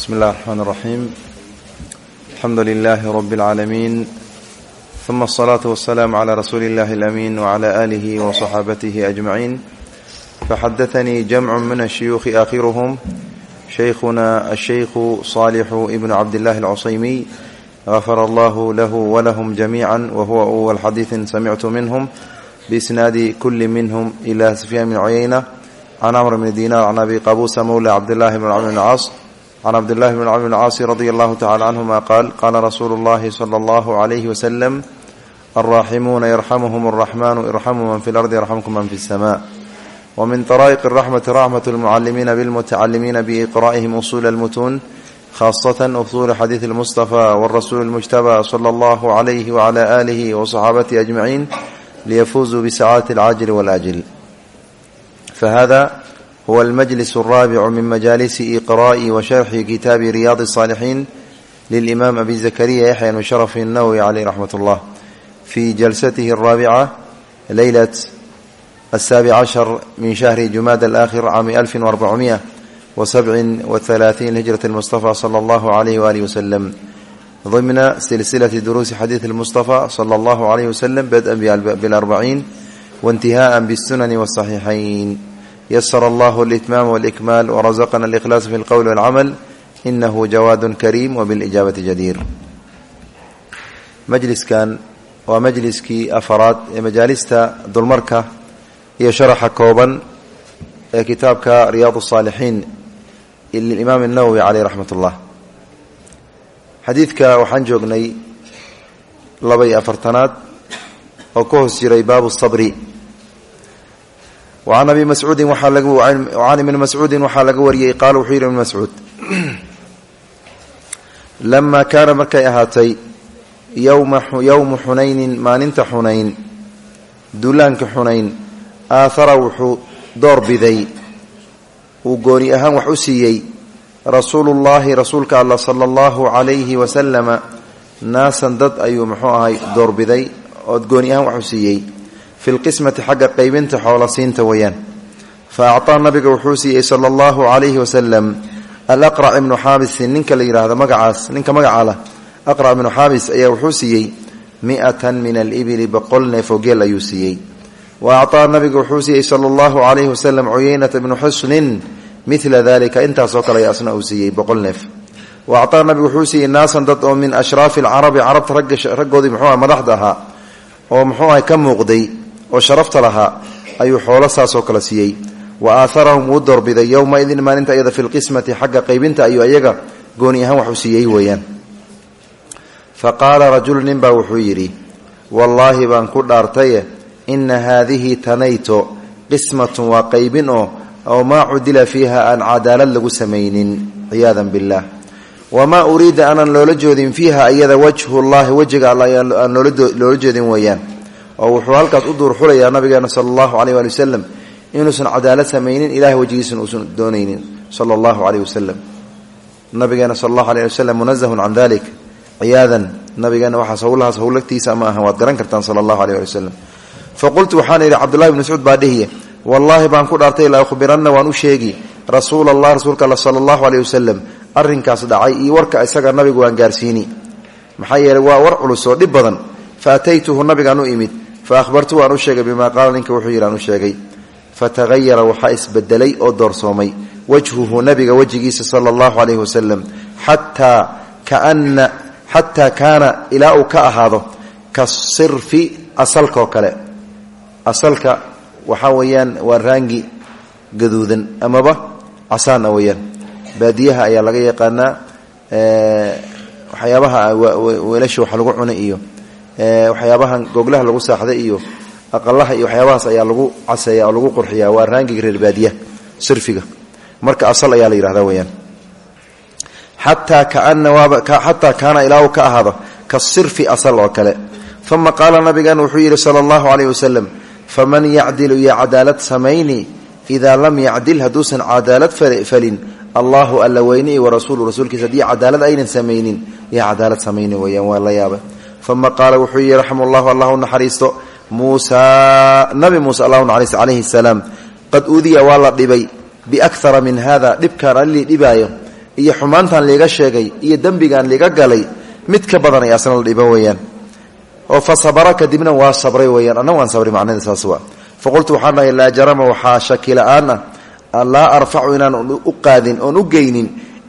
بسم الله الرحمن الرحيم الحمد لله رب العالمين ثم الصلاة والسلام على رسول الله الأمين وعلى آله وصحابته أجمعين فحدثني جمع من الشيوخ آخرهم شيخنا الشيخ صالح ابن عبد الله العصيمي غفر الله له ولهم جميعا وهو أول حديث سمعت منهم بإسناد كل منهم إلى سفيان بن عيينة عن عمرو بن دينار عن أبي قابوس مولى عبد الله بن عمرو بن العاص can cabdillahi bn camr bn caasi radi allahu tacala canhuma qaal qaala rasuulu اllahi sala allahu alayhi wasalam alraaximuuna yarxamuhum alraxmanu irxamuu man fi lardi yarxamkum man fi اlsama wmin daraa'iq raxmati raxmat lmucalimiina bilmutacalimiina biiqraa'ihim usuul almutuun khaasatan usuuli xadiidi lmustafa warasuuli lmujtaba sala allahu calayh wacala aalihi wasaxaabatihi ajmaciin liyafuuzuu bisacaadati alcaajili waalaajil fahada huwa almajlis alraabicu min majaalisi iqraa'i wa sharxi kitaabi riyaadi الصaalixiin lilimaam abi zakariya yaxya bn sharaf الnawowi caleyh raxmat اllah fi jalsatihi alraabica leylat asaabic cashar min shahri jumaada alaakhir caami alfin warbacumiya wa sabcin wahalaatiin hijrat اlmustafa sala allahu alayh waalih wasalam ضمن سلسلة دروس حديث المصطفى صلى الله عليه وسلم بدءا بالأربعين وانتهاء بالسنن والصحيحين ysr allah اlitmaam wاlkmaal wrazaqna اlkhlaas fi اlqowl wاlcamal inahu jawaad kariim wbilijaabati jadiir majliskan waa majliskii afaraad ee majaalista dulmarka iyo sharaxa kooban ee kitaabka riyaad الصaalixiin limaam الnawowi caleyh raxmat اllah xadiidka waxaan joognay laba iyo afartanaad oo ka hoos jiray baabu الصabri an abi mascuudin an ibni mascuudin waxaa laga wariyey qaala wuxuu yidhi ibn mascuud lamaa kaana markay ahaatay yowmu xunaynin maalinta xunayn duulaanka xunayn aathara wuxuu door biday. Uu gooni ahaan wax u siiyey rasuulullaahi rasuulka alla sala allahu calayhi wasalama naasan dad ayuu muxuu ahay doorbiday ood gooni ahaan wax u siiyey fi lqismati xagga qaybinta xoolasiinta weyaan fa acطaa nabiga wuxuu siiyey sala allahu calayhi wasalam alaqrac ibnu xaabisin ninka la yidhaahdo magacaas ninka magaca lah aqrac ibnu xaabis ayaa wuxuu siiyey miatan min alibili boqol neef oo geel ayuu siiyey wa acطaa nabiga wuxuu siiyey sala allahu calayhi wasalam cuyeynata ibnu xusnin midla dalika intaasoo kale asna uu siiyey boqol neef wa acطaa nabiga wuxuu siiyey naasan dad oo min ashraafi alcarabi carabta raggoodii muxuu madaxda ahaa oo muxuu aha ka muuqday oo sharafta lahaa ayuu xoolo saasoo kale siiyey. Wa aaharahum wuu doorbiday yowmaidin maalinta iyada fi lqismati xagga qaybinta ayuu iyaga gooni ahaan waxuu siiyey weeyaan. Fa qaala rajulu ninbaa wuxuu yidhi wallaahi baan ku dhaartaye inna haadihi tanayto qismatun waa qaybin oo oo maa cudila fiiha aan cadaalad lagu samaynin ciyaadan billaah. Wamaa uriida aanan loola joodin fiiha iyada wajhu llahi wejiga alla aan loola jeedin weeyaan oo wuxuu halkaas u duur xulayaa nabigeena sala allahu caleyh waali wasalam inuusan cadaalad samaynin ilahay wejigiisana uusan doonaynin sala allahu caleyh wasalam nabigeena sala allahu aleyh wasalam munazahun can dalik nabigeena waxaas howlahaas howlagtiisa ma aha waad garan kartaan sala allahu aleyh ali wasalam fa qultu waxaan idhi cabdullahi bn mascuud baa dhihiye wallaahi baan ku dhaartay la akhbiranna waan u sheegi. Rasuula allah rasuulka alla sala allahu aleyh wasalam arrinkaas dhacay iyo warka isaga nabigu waan gaarsiini. Maxaa yeeley waa war culus dhib badan. Fa ataytuhu nabigaan imid faahbartu waan u sheegay bimaa qaala ninka wuxuu yidhi aan u sheegay fatahayara waxaa isbedelay oo doorsoomay wajhuhu nabiga wejigiisa sala allahu calayhi wasalam xataa kaana xataa kaana ilaa uu ka ahaado kasirfi asalkaoo kale asalka waxaa weeyaan waa raangi gaduudan amaba casaana weeyaan baadiyaha ayaa laga yaqaanaa waxyaabaha weelasha wax lagu cuna iyo waxyaabahan goglaha lagu saaxday iyo aqalaha iyo waxyaabahaas ayaa lagu caseeya oo lagu qurxiya waa raangiga reer baadiya sirfiga. Marka asal ayaa la yidhahda weyaan xataa kaana ilaa ka ahaado kasirfi asal oo kale. Uma qaala nabigan wuxuu yidhi sala allahu caleyh wasalam faman yacdilu iyo cadaalad samayni? Idaa lam yacdil hadduusan cadaalad falin allahu alla weyni wa rasuulu rasuulkiisa haddii cadaalad aynan samaynin iyo cadaalad samayni weyaan waa la yaaba uma qaala wuxuu yihi raxma llahu allah naxariisto. Muusaa nabi muuse allah naxariisto calayhi salaam qad uudiya waa la dhibay. Biakara min hada dhibkaan allii dhibaayo iyo xumaantan liiga sheegay iyo dembigan liiga galay mid ka badan ay la dhiba weeyaan. Oo fa sabara kadibna waa sabray weyaan anna waan sabray macnada saas waa. Fa qultu waxaan dhahay laa jarama waxaa shaki la'aan laa arfacu inaan u qaadin oon u geynin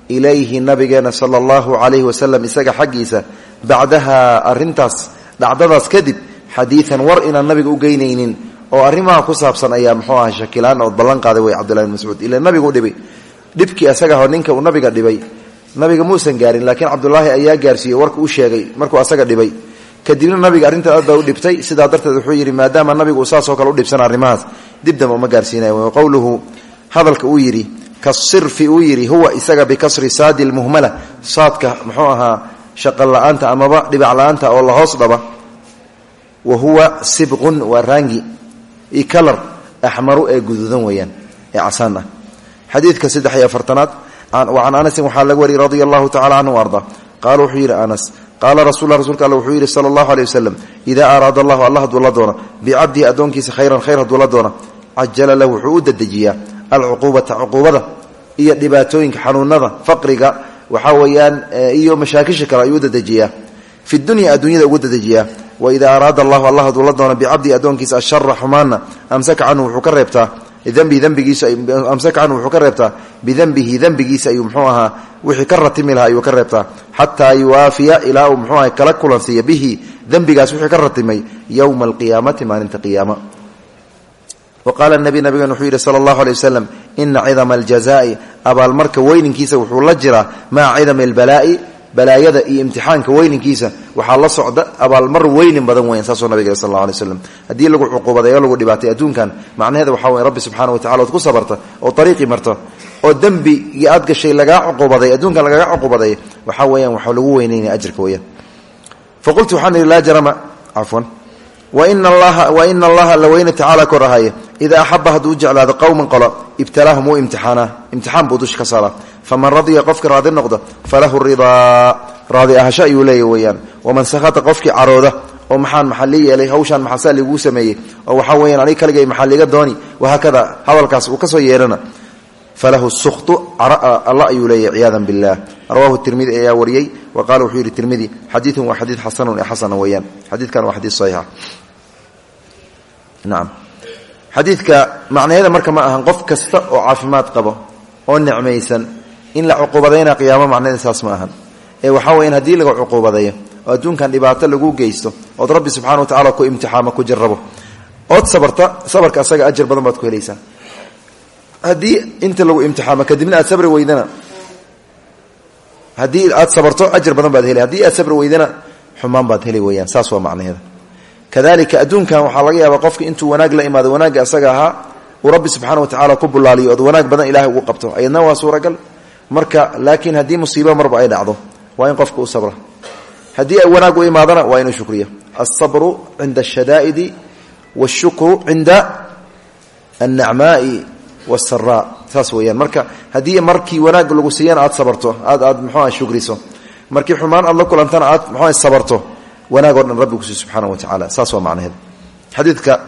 ilayhi nabigeena sala allahu calayhi wasalam isaga xaggiisa bacdaha arintaas dhacdadaas kadib xadiian war inaan nabiga u geynaynin oo arrimaha ku saabsan ayaa muxuu aha shakilaan ood ballan qaaday wey cabdullahi bin mascuud. Ila nabigu dhibay. Dhibkii asaga ho ninka uu nabiga dhibay. Nabiga muusan gaarin laakiin cabdulaahi ayaa gaarsiiyey warka u kadibna nabiga arrinta aad baa u dhibtay sidaa darteed wuxuu yidhi maadaama nabigu saasoo kale u dhibsana arrimahaas dib damba uma gaarsiinaya qowluhu hadalka uu yidhi kasirfi uu yidhi huwa isaga bikasri saadi lmuhmala saadka muxuu ahaa shaqan la'aanta amaba dhibac la'aanta oo la hoos dhaba. Wa huwa sibqun waa raangi i kalar axmaru ee guduudan weeyaan ee casaan ah. Saddex iyo afartanaad can anasin waxaa laga wariyey radia allahu tacala canhu arda. Qaala wuxuu yidhi anas qaala rasul rasulka alle wuxuu yidhi sala allahu aley wasalam idaa araada allahu allah hadduu la doono bicabdihi khayran khayr hadduu la doono cajala lahu wuxuu u dedejiyaa alcuquubata cuquubada iyo dhibaatooyinka xanuunada faqriga waxaa weeyaan iyo mashaakisha kale ayuu u dedejiyaa fi dunya adduunyada ugu dedejiyaa waida araada allahu allah hadduu la doono bicabdihi addoonkiisa ashara xumaana amsaka canhu wuxuu ka reebtaa. Amsaka canhu wuxuu ka reebtaa. Bidembihi dembigiisa ayuu muxuu ahaa wixii ka ratimi lahaa ayuu ka reebtaa. Xataa yuwaafiya kala kulansiiya bihi dembigaas wixii ka ratimay yowma alqiyaamati maalinta qiyaama. Wa qaala nabi nabigan wuxuu yidhi sala allahu aley wasalam ina cidama abaalmarka weyninkiisa wuxuu la jiraa maca cidami albalaa'i balaayada iyo imtixaanka weyninkiisa waxaa la socda abaalmar weynin badan weyan saasuu nabig sal alla alay slam lagu cuquubaday lagu dhibaatay adduunkan macnaheeda waxaa wey rabbi subxana wa tacala ood ku sabarta oo ariiqii marto oo dembigii aad gashay lagaa cuquubaday adduunkan lagaga cuquubaday waxaa weeyaan waxaa lagu weynaynaya ajirka weyaan fa qultu waxaan ihi laa jarama cafwan waina allaha la weyne tacaala kor ahaye idaa axaba hadduu u jeclaado qowman qolo ibtalaahum wuu imtixaanaa imtixaan buu dusha ka saaraa faman radiya qofkii raadi noqda falahu ridaa raadi ahasho ayuu leeya weyaan waman sakhata qofkii carooda oo maxaan maxaa lii yeelay hawshaan maxaasaa liguu sameeyey oo waxaa weyaan anig kaligay maxaa liiga dooni wahaakada hadalkaas uu ka soo yeerana falahu sukhtu alla ayuu leeyahy ciyaada biاllah rawahu tirmidi ayaa wariyey wa nacam xadiidka macnaheeda marka ma ahan qof kasta oo caafimaad qabo oo nicmaysan in la cuquubadayna qiyaamo macnaheeda saas ma ahan. Ee waxaa weyan haddii laga cuquubadeeyo oo adduunkan dhibaato lagu geysto ood rabbi subxana wa tacala ku imtixaamo ku jarabo ood sabarta sabarka asaga ajar badan baad ku helaysaa. Haddii inta lagu imtixaamo kadibna aad sabri weydana. Haddii aad sabarto ajar badan baad heli. Haddii aad sabri weydana xumaan baad heli weyaan saas waa macnaheeda kadalika adduunkan waxaa laga yaabaa qofki intuu wanaag la imaado wanaagga asaga ahaa uu rabbi subxana wa tacala ku bulaaliyo ood wanaag badan ilahay ugu qabto. Ayadna waa suuragal. Marka laakiin haddii musiibo marba ay dhacdo waa in qofka sabra. Haddii wanaag u imaadana waa inuu shukriyo. Alsabru cinda ashadaa'idi washukru cinda annacmaai wsara saas weyaan marka haddii markii wanaag lagu siiyana aad sabarto aad aad mxuah shukriso. Markii xumaan aad la kulantana aad mxua sabarto wanaag o dhan rabbi kusiy subxaana wa tacaala. Saas waa macnaheed. Xadiidka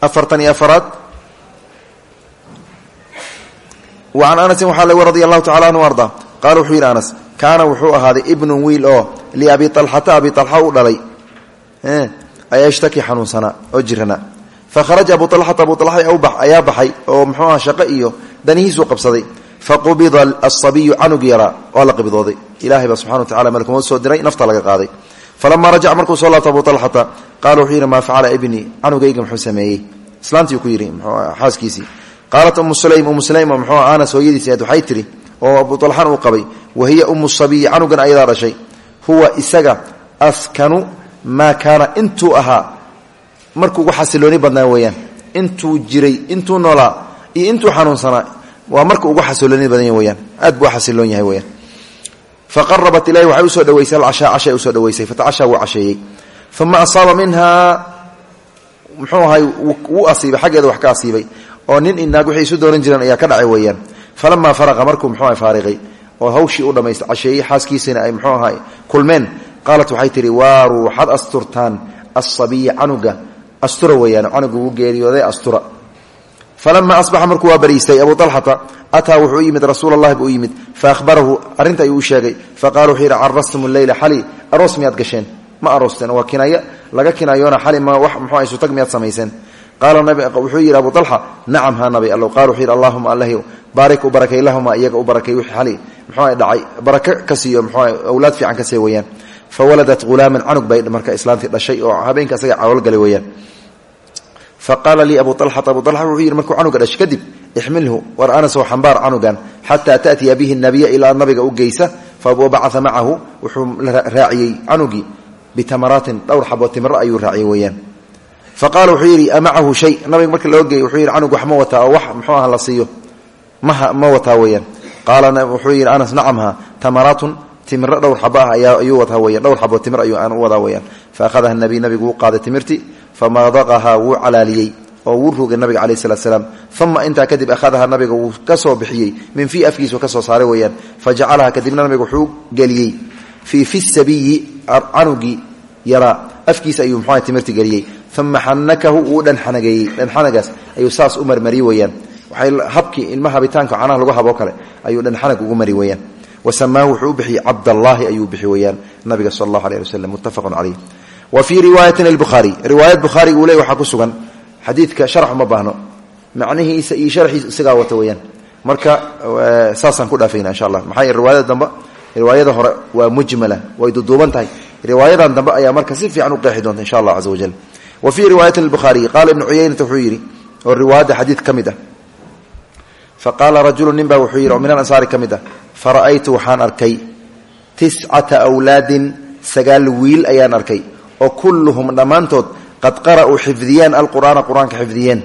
afartan iyo wa can anasin waxaa laga radi allahu anhu arda. Qaala wuxuu yidhi anas kaana wuxuu ahaaday ibnun wiil oo liabi alxata abi alxa u dhalay ayaa ishtaki xanuunsanaa oo jirana. Fakharaja abu alxata abu alxa ayaa baxay oo muxuu shaqo iyo danihiisuu qabsaday faqubida asabiyu canug yaraa waa la qibdooday ilahay baa subxana wa tacala malkumood soo diray nafta laga qaaday. Falamaa rajaca markuu soo laabta abu alxata qaala wuxuu yidhi maa facala ibnii canugayga muxuu sameeyey. Islaantii ku yidhi xaaskiisii. Qaalat umu sulaym umu sulaym muxuu anas hooyadiisi aad waxay tidhi? Oo abu alxan uu qabay wa hiya umu sabiyi canugan ayadaa dhashay. Huwa isaga askanu maa kaana intuu ahaa. Markuu ugu xasilooni badnaa intuu jiray intuu noolaa iyo intuu xanuunsanaa waa marka ugu xasilooni badan yahy aad buu xasiloon yahay weyaan faqarabat ilahi waxay u soo dhaweysay alcashaa cashay u soo dhaweysay. Fatacashaa wuu casheeyey uma asaaba minhaa muxuu ahay wuu asiibay xaggeeda wax ka asiibay. Oo nin inaag waxay isu doonan jireen ayaa ka dhacay weeyaan. Falamaa faraqa markuu muxuu aha faariqay. Oo hawshii u dhammaysta casheeyey xaaskiisina ay muxuu ahay kulmeen. Qaalat waxay tihi waaru waxaad asturtaan asabiya canuga. Astura weeyaan canuga ugu geeriyooday astura falama asbaxa markuu waa bariistay abu alxata ataa wuxuu u yimid rasuul allahi buu u yimid faahbarahu arrinta ayuu u sheegay faqala wuxuu yidhi carastum leyla xali aroos miyaad gasheen ma aroosteen waa kinaayo laga kinaayoona xali ma wax muxuu ay sutag miyaad samayseen qaala wuxuu yidhi abu alxa nacam ha nabi allow qala wuxuu yidhi allahuma allahyow baarik u barakay lahuma iyaga u barakay wixii xali muxuu dhacay barako ka siiyo muxuu awlaad fiican ka see weeyaan fawaladat hulaaman canug bay faqaala lii abu alxata abu ala wuxuu yidhi markuu canuga dhashay kadib ixmilhu war anasoo xambaar canugan xataa taأtiya bihi nabiya ilaa nabiga u geysa fabacaa macahu wuxuu raaciyey canugii bitamaraatin dhowr xabo timiro ayuu raaciyey weyaan faqaala wuxuu yidhi amacahu shay nabiga marka loo geeyey wuxuu yidhi canug wax ma wataa oo wax muxuu ah la siiyo ma wataa weyaan qaala wuxuu yidhi anas nacamha tamaraatun timiro dhowr xabo ah ayuu wataa weyan dhowr xabo timir ayuu wadaa weyaan faahadaha nabiy nabigu wuu qaaday timirtii famadaqahaa wuu calaaliyey oo wuu rugay nabiga caleyh salat slaam uma intaa kadib ahadaha nabiga wuu ka soo bixiyey. Min fii afkiisu ka soo saaray weyaan fajacalaha kadibna nabiga wuxuu geliyey. Fii fi sabiyi canugii yaraa afkiisa ayuu mxua timirti geliyey. Uma xanakahu wuu dhanxanageeyey dhanxanagaas ayuu saas u marmariyey waxay habkii ilma habitaanka canaha lagu haboo kale ayuu dhanxanag ugu mari weyaan wasamaahu wuxuu u bixiyey cabdallaahi ayuu bixi weyaan nabiga sal allahu aleh waslem muttafaqun caleyh wa fii riwaayatin lbukhaari riwaayad bukhaariga uu le waxaa ku sugan. Xadiidka sharax uma baahno. Macnihiisa iyo marka saasaan ku dhaafayna insha allah. Maxaa riwaayada dambe riwaayada hore waa mujmala. Way duduuban tahay. Riwaayadan dambe ayaa marka si fiican u qeexi insha allah caza wa fii riwaayatin lbukhaariyi qaala ibnu cuyaynata wuxuu yidhi oo riwaayadda xadiid ka mid ah faqaala rajulu nin baa wuxuu yidhi min alansaari ka mid ah fara'aytu waxaan arkay tiscata wlaadin wiil ayaan arkay oo kulluhum dhammaantood qad qara'uu xifdiyeen alqur'aana qur'aanka xifdiyeen.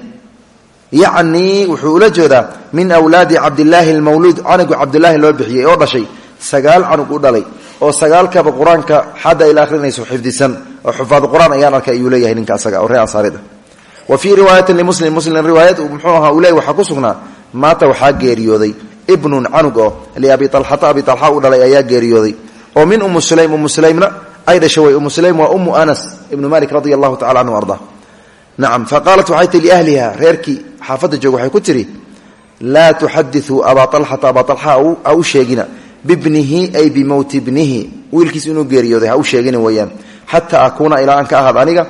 Yacnii wuxuu ula jeedaa min wlaadi cabdilaahi almawluud canugu cabdilaahi loo bixiyey oo dhashay sagaal canug u dhalay oo sagaalkaba qur'aanka xadda ila akhrinayso xifdisan oo xufaad qur'aan ayaan arkay ayuu leeyahay ninka asaga oo reer ansaarida. Wa fii riwaayatin limuslim muslim riwaayad muxuu ahaa uu waxaa ku sugnaa maata waxaa geeriyooday ibnun canug oo liabi alxata abi alxa u dhalay ayaa geeriyooday oo min umu sulaym umu sulaymna ay dhashay way umu sulaym waa umu anas ibnu malik radia allahu tacala canhu arda nacam faqaalat waxay tii liahliha reerkii xaafadda joog waxay ku tidhi laa tuxadiuu abaa alxata abaa alxa ha u sheegina bibnihi ay bimowti bnihi wiilkiis inuu geeriyooday ha u sheegina weeyaan xataa akuuna ilaa aan ka ahaad aniga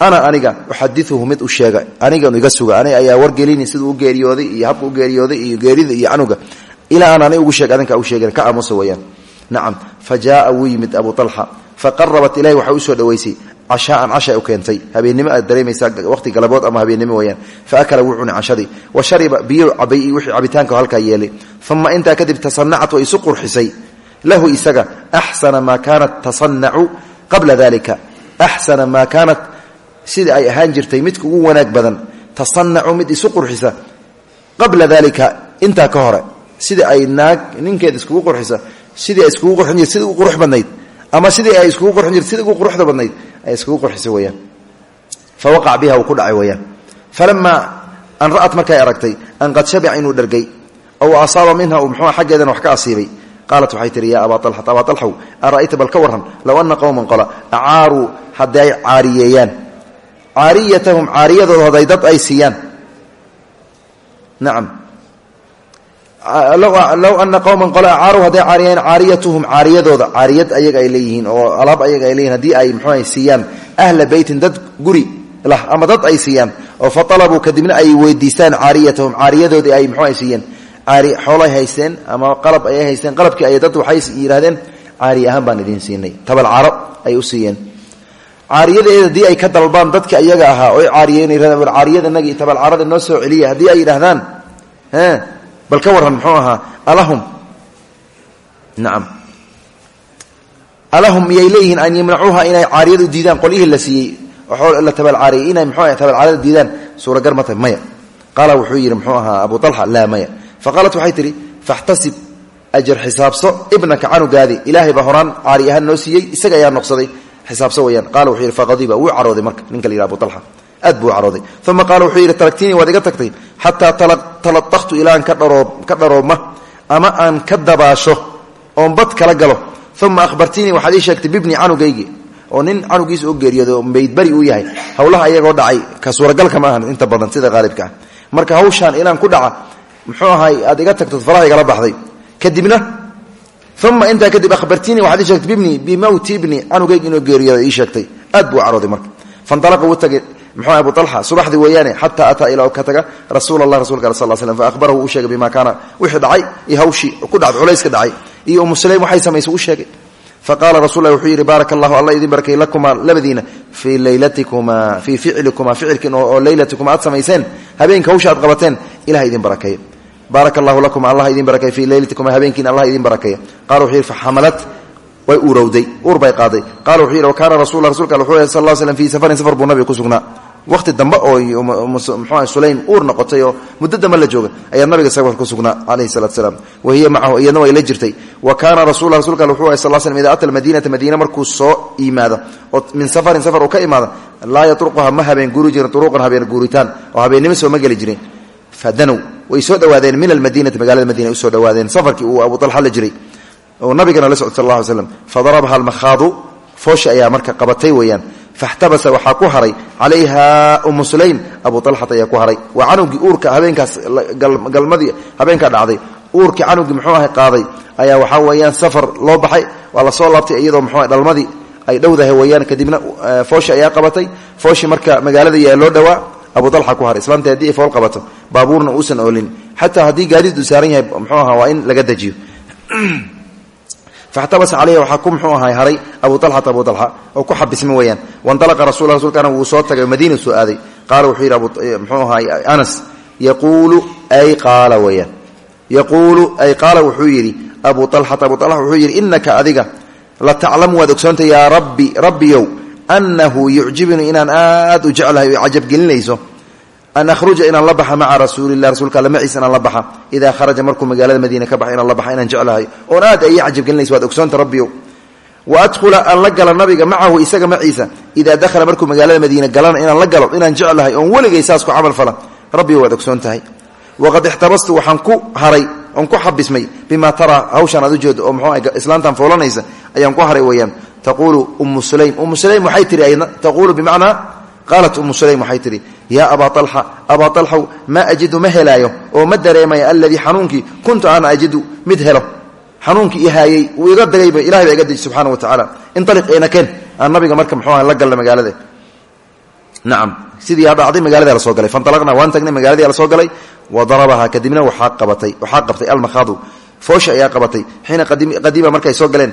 ana aniga uxadiuhu mid u sheega anigan iga suga aniga ayaa wargelini siduu u geeriyooday iyo habka u geeriyooday iyo geerida iyo canuga ilaa aan ani ugu sheeg adinka faqarabat ilahi waxay u soo dhoweysay cashaaan casha u keentay. Habeennimo aad dareemaysaa waqti galabood ama habeennimo weyaan fa akala wuu cunay cashadii. Wa shariba biyo cabay iyo wixii cabitaanka halkaa yeelay. Uma intaa kadib tasanacat way isu qurxisay. Lahu isaga axsana maa kaanat tasanacu qabla dalika axsana maa kaanat sida ay ahaan jirtay midka ugu wanaag badan. Tasanacu mid isu qurxisa qabla dalika intaa ka hore. Sida ay naag ninkeed iskugu qurxisa sidii ama sidii ay iskugu qurxin jirta sida ugu quruxda badnayd ay iskugu qurxisa weyaan fa biha uu ku dhacay weyaan falamaa an ra'at markay aragtay an qad shabica inuu dhergay aw asaaba minha uu muxuu xaggeedana wax ka asiibay. Qaalat waxay tihi yaa abaa alxat abaa alxow ara'ayta bal ka warran? Low ana qowman qola acaaruu haddii ay caariyeeyaan caariyatahum caariyadooda haday dad ay siiyaan. Nacam low ana qowman qola acaaru hadday caariyeen caariyatuhum caariyadooda. Caariyad ayaga ay leeyihiin oo alaab ayaga ay leeyihiin haddii ay muxuu siiyaan ahla beytin dad guri lah ama dad ay siiyaan oo fa alabuu kadibna ay weydiistaan caariyatahum caariyadoodii ay muxuu ay siiyeen. Xoolay haysteen ama qalab ayay haysteen. Qalabkii ay dad waxay yidhahdeen caari ahaan baan idiin siinay. Tabal caro ay u siiyeen. Caariyadeeda haddii ay ka dalbaan dadka iyaga ahaa oy caariyeen caariyadanagii tabalcarada noo soo celiya. Haddii ay yidhaahdaan bal ka warran muxuu ahaa alahum. Nacam alahum miyay leeyihiin an yamnacuuha inay caariyada u diidaan. Qolyihii la siiyey la tabalcaariyey inay mxuu aha tabalcaarada diidaan. Suuragar ma tahy maya. Qaala wuxuu yidhi muxuu ahaa abu alxa laa maya. Fa qaalat waxay tidhi faxtasib ajar xisaabso ibnaka canugaadi ilaahay baa horaan caari ahaan noo siiyey isaga ayaa noqsaday xisaabso weyaan. Qaala wuxuu yidhi faqadiba wuu carooday marka. Ninka la yidhaha abu alxa aad buu carooday. Uma qaala wuxuu yidhi taragtiinii waad iga tagtay? Xataa taladaktu ilaan ka dharoobma ama aan ka dabaasho oon bad kala galo. Uma ahbartiinii waxaad ii sheegtay bibni canugaygii oo nin canugiisa oo geeriyooday oo meydbari uu yahay. Howlaha iyagoo dhacay ka suuragalka ma ahan inta badan sida qaalibka ah. Marka hawshaan inaan ku dhaca muxuu ahay aad iga tagto igala baxday. Kadibna uma intaa kadib ahbartiini waxaad ii sheegtay bibni bimawti ibni canugayg inuu geeriyooda ii sheegtay. Aad buu marka. Fanalaqa wuu tagay muxuu abu alxa subaxdii weeyaane xataa ataa ilaa ka taga rasuul allah rasulka al sal slm faahbarahu uu sheegay bima kaana wixii dhacay iyo hawshii ku dhacday culayska dhacay iyo umu sulaym waxay samaysay u sheegay. Faqaala rasul lah wuxuu yidhi baaraka allahu alla idin barakay lakumaa labadiina fii leylatikumaa fii ficlikumaa ficilkiin oo leylatikuma aad samayseen habeenka hawsha aad qabateen ilah idin barakeeya baaraka allahu lakum allah idin barakeey fii leylatikuma habeenkiin allah idin barakeeya qala wuxuu yidhi faxamalat way urowday uur bay qaaday. Qala wuxuu yidhi wakaana rasul rasulka wuxuu sal l slm safarin safar buu nabiga ku sugnaa. Waqti dambe oo mxua sulaym uur noqotay oo muddo dambe la jooga ayaa nabiga safar ku sugnaa calayhi salatu salaam. Wa macahu iyadna way la jirtay. Wa kaana rasul rasulka wuxuu ahay sal slm ida ata almadiinata madiina markuu soo yimaado oo min safarin safar uu ka imaado laa yatruquha ma habeen guuri jirin uruqan habeen guuritaan oo habeennimo soo ma geli jirin. Fadanow way soo dhowaadeen min almadiinati magaalada madiina u soo dhowaadeen safarkii uu abu alxa la jiray oo nabigana la socday sal alla ly slam fadarabaha almakhaadu foosha marka qabatay weeyaan faxtabasa waxaa ku haray calayha umu sulaym abu alxata ayaa ku haray waa canugii uurka habeenkaas galmadii habeenkaa dhacday uurkii canugii muxuu ahay qaaday ayaa waxaa weeyaan safar loo baxay waa la soo laabtay iyadoo muxuu dhalmadii ay dhowdahay weeyaan kadibna fooshi ayaa qabatay fooshii marka magaalada yaa loo dhowaa abu alxa ku haray islaamta haddii fool qabato baabuurna uusan oolin xataa haddii gaadiid saaran yahay muxuu aha waa in laga dejiyo faxtabasa caleyhi waxaa ku muxuu ahay haray abu alxata abu alxa oo ku xabisma weeyaan waindalaqa rasul rasulkana wuu soo tagay madiina soo aaday qaala wuxuu yidhi mxuu ahay anas yaquulu ay qaala weeyaan yaquulu ay qaala wuxuu yidhi abu alxata abu alxa wuxuu yidhi inaka adiga la taclamu waad ogsoonta yaa rabbi rabbiyow annahu yucjibunii inaan aad u jeclahay o cajabgelinayso an ahruja inaan la baxa maca rasuulilah rasuulka alle maciisa inaan la baxa idaa kharaja markuu magaalada madiina ka baxa inaan la baxa inaan jeclahay oon aad ay cajabgelinayso waad ogsoonta rabbiyow wa adkhula aan la gala nabiga macahu isaga maciisa idaa dakhala markuu magaalada madiina galana inaan la galo inaan jeclahay oon weligay saas ku camal fala rabbiyo waad ogsoon tahay waqad ixtabastu waxaan ku haray oon ku xabismay bima taraa hawshaan aad ujeedo oo mxuu islaantan foolanaysa ayaan ku haray weeyaan taquulu umu sulaym umu sulaym waxay tihi ayadna taquulu bimacnaa qaalat umu sulaym waxay tihi yaa abaa abaa alxaw maa ajidu ma helaayo oo ma dareemaya aladii xanuunkii kuntu ana ajidu mid helo. Xanuunkii ihaayey uu iga dagayba ilahay baa iga deji subxaana wa tacaala inaliq eenakeen aan nabiga marka mxuu la galna magaalada. Nacam sidii aa dhacday magaalada la soo galay fanalaqna waan tagnay magaaladii la soo galay wa darabaha kadibna waxaa qabatay waxaa qabtay almakhaadu. Foosha ayaa qabatay. Xiina qadiima markay soo galeen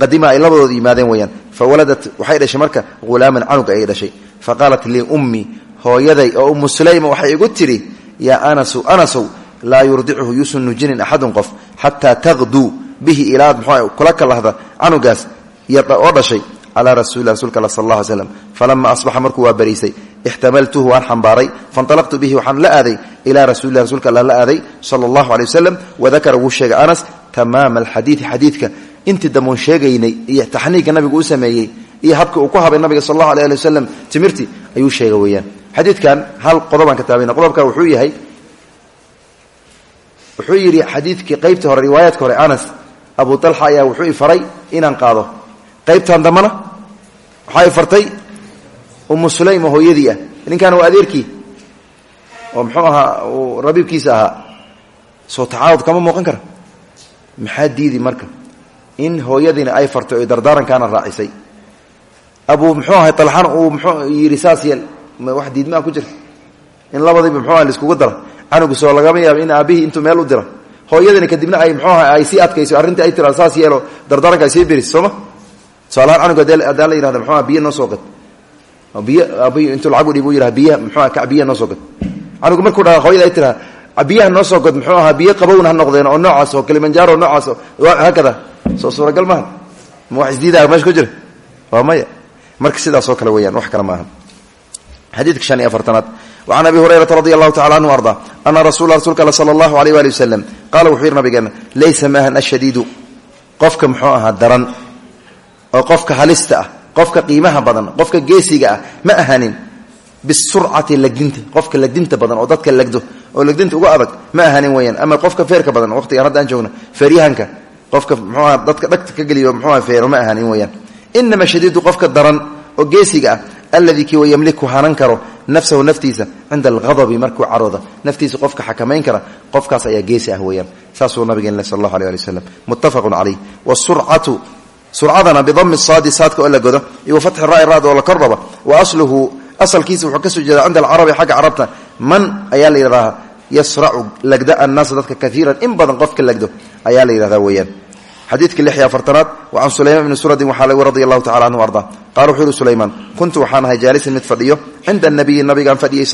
qadima ay labadooda yimaadeen weyaan fa waladat waxay dhashay marka hulaaman canug ayay dhashay. Fa qaalat lii ummii hooyaday oo ummu sulayma waxay igu tidhi yaa anasu anasow laa yurdichu yuusan nujinin axadun qof xataa taqduu bihi ilaad mxuu kula kalahda canugaas oo dhashay calaa rasuuli rsulka all sal alla ly slam falama asbaxa markuu waa bariisay ixtamaltuhu waan xambaaray faintalaqtu bihi waxaan la aaday ilaa rasuulilah rsulka alla la aaday sala allahu aley wasalam wadakara wuu sheegay anas tamaama alxadiidi xadiidka intii damboon sheegaynay iyo taxniigka nabigu u sameeyey iyo habka uu ku habay nabiga sal allahu aleh timirti ayuu sheega weeyaan xadiidkan hal qodobaan ka taabayna qodobka wuxuu yahay wuxuu yidhi xadiidkii qaybtii hore riwaayaadka hore anas abu alxa ayaa wuxuu i inaan qaado. Qaybtan dambana waxaa i fartay umu sulaym oo ah. Ninkan waa adeerkii? Oo muxuu ahaa uu rabiibkiisa ahaa. Soo tacaawud kama muuqan kara. Maxaa diidi marka? In hooyadiina ay fartay oy dardaarankaana raacisay. Abu muxuu ahay alxana uu mxuu yidhi saas wax diidmaa ku jira? In labadiiba mxuu aha laiskugu dara canugu soo lagama yaaba in aabihii intuu meel u dira hooyadina kadibna ay mxuu aha ay sii adkayso arrintii ay tira saas yeelo dardaaranka ay beriso sooma? Tusaalahaan canugu haddaan la yihahda mxuuha biyo biyo noo soo gad. Canugu markuu dhaha hooyada ay tiraha biyaha noo soo gad muxuu ahaa biyo qabowna ha noqdeen oo noocaas oo kilimanjaro noocaas haakada soo suuragal ma wax isdiidaa meesha ku jira? Waa maya. Marka sidaasoo kale weyaan wax kale maaha xadiidka shan iyo afartanaad. Wacan abi hurayrata radi allahu tacala anhu arda ana rasula rasuulka all sala allahu aleyh waali wasalam qaala wuxuu yidhi nabigeena laysa maahan ashadiidu. Qofka muxuu ahaa daran oo qofka halista ah qofka qiimaha badan qofka geesiga ah ma ahanin bisurcati lagdinta qofka lagdinta badan oo dadka lagdo oo lagdinta uga adag ma ahanin weyaan ama qofka feerka badan waqtigaan hadda aan joogno feeryahanka qofka mxuuaha dadka dhagta ka alladii kii wa yamliku hanan karo nafsahu naftiisa cinda alghadabi markuu carooda. Naftiisa qofka xakamayn kara qofkaas ayaa geesi ah weeyaan. Saasuu nabigeen sal allahu aleh ali waslem muttafaqun calayh wasurcatu surcadana bidami saadi saadka oo la godo iyo wafatxi ra'i rad oo la kordhaba wa asluhu asalkiisa wuxuu ka soo jeeda cinda alcarabi xagga carabta. Man ayaa la yidhahdaa yasracu lagda annaasa dadka kaiiran in badan qofka lagdo ayaa la yidhahdaa weeyaan xadiidka lix iyo afartanaad wa can sulaymaan ibni suradin waxaa lagu radi allahu tacala anhu arda. Qala wuxuu yihi sulaymaan kuntu waxaan ahay jaalisan mid fadhiyo cinda nabiyi nabigaan fadhiyey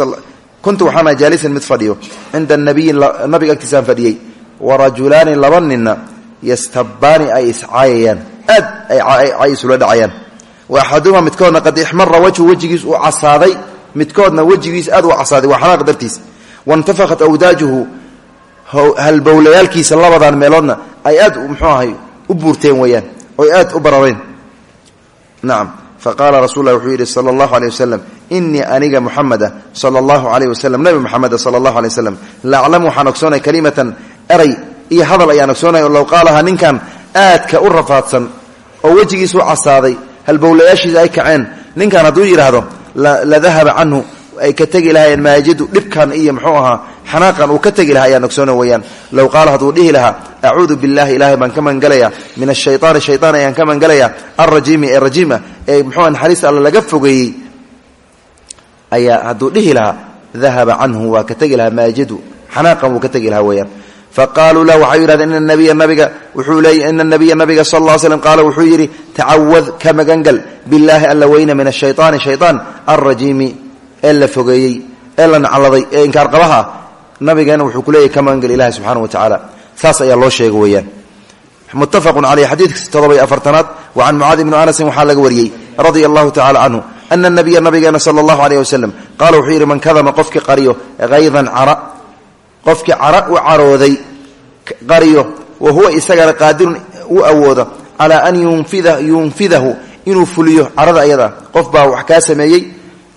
kuntu waxaan ahay jaalisan mid fadhiyo cinda nabiyi nabiga agtiisaan fadhiyey. Wa rajulaani laba ninna yastabaani ay iscaayayaan. Aad ay cay isula dhacayaan. Wa axaduhuma midkoodna qad ixmara wajhu wejigiis uu casaaday. Midkoodna wejigiis aad u casaaday u buurteen weyaan oy aad u barareen nacam faqaala rasul lah wuxuu yidhi sala allahu aleyh wasalam inii aniga muxameda sala allahu aleyh wasalam nebi muxameda sala allahu aley wasalam la aclamu waxaan ogsoonay kalimatan eray iyo hadal ayaan ogsoonay oo low qaalaha ninkan aadka u rafaadsan oo wejigiisu casaaday halbowlayaashiisa ay kaceen ninkan hadduu yidhaahdo la dahaba canhu ay ka tegi lahaayeen maajidu dhibkan iyo mxuu ahaa xanaaqan uu ka tegi lahaa ayaan ogsoona weyaan low qaala hadduu dhihi lahaa acuudu billahi ilaahay baan ka magangelaya min ashayطaani shayطaan ayaan ka magangelaya alrajiimi ee rajiima ee mxuua naxariis alla laga fogeeyey ayaa hadduu dhihi lahaa dahaba canhu waa ka tegi lahaa maajidu xanaaqan wuu ka tegi lahaa weyaan faqaaluu lah waxay yidhahdeen ina nabiya nabiga wuxuu leeyay ina nabiya nabiga sal lla slm qaala wuxuu yidhi tacawad ka magangel billaahi alla weyna min ashayطaani shayطaan alrajiimi ee la fogeeyey ee la nacladay ee inkaarqabaha nabigeena wuxuu kuleeyahy ka magangel ilahi subxaana wa tacaala. Saas ayaa loo sheega weeyaan. Muttafaqun caleyh xadiidka toddoba iyo afartanaad wa can mucaadi bni anasin waxaa laga wariyey radia allahu tacala canhu ana nabiya nabigeena sala allahu aleyh wasalam qaala wuxuu yidhi man kadama qofkii qariyo haydan cara qofkii cara u carooday qariyo wa huwa isagana qaadirun u awoodo calaa an yunfidahu inuu fuliyo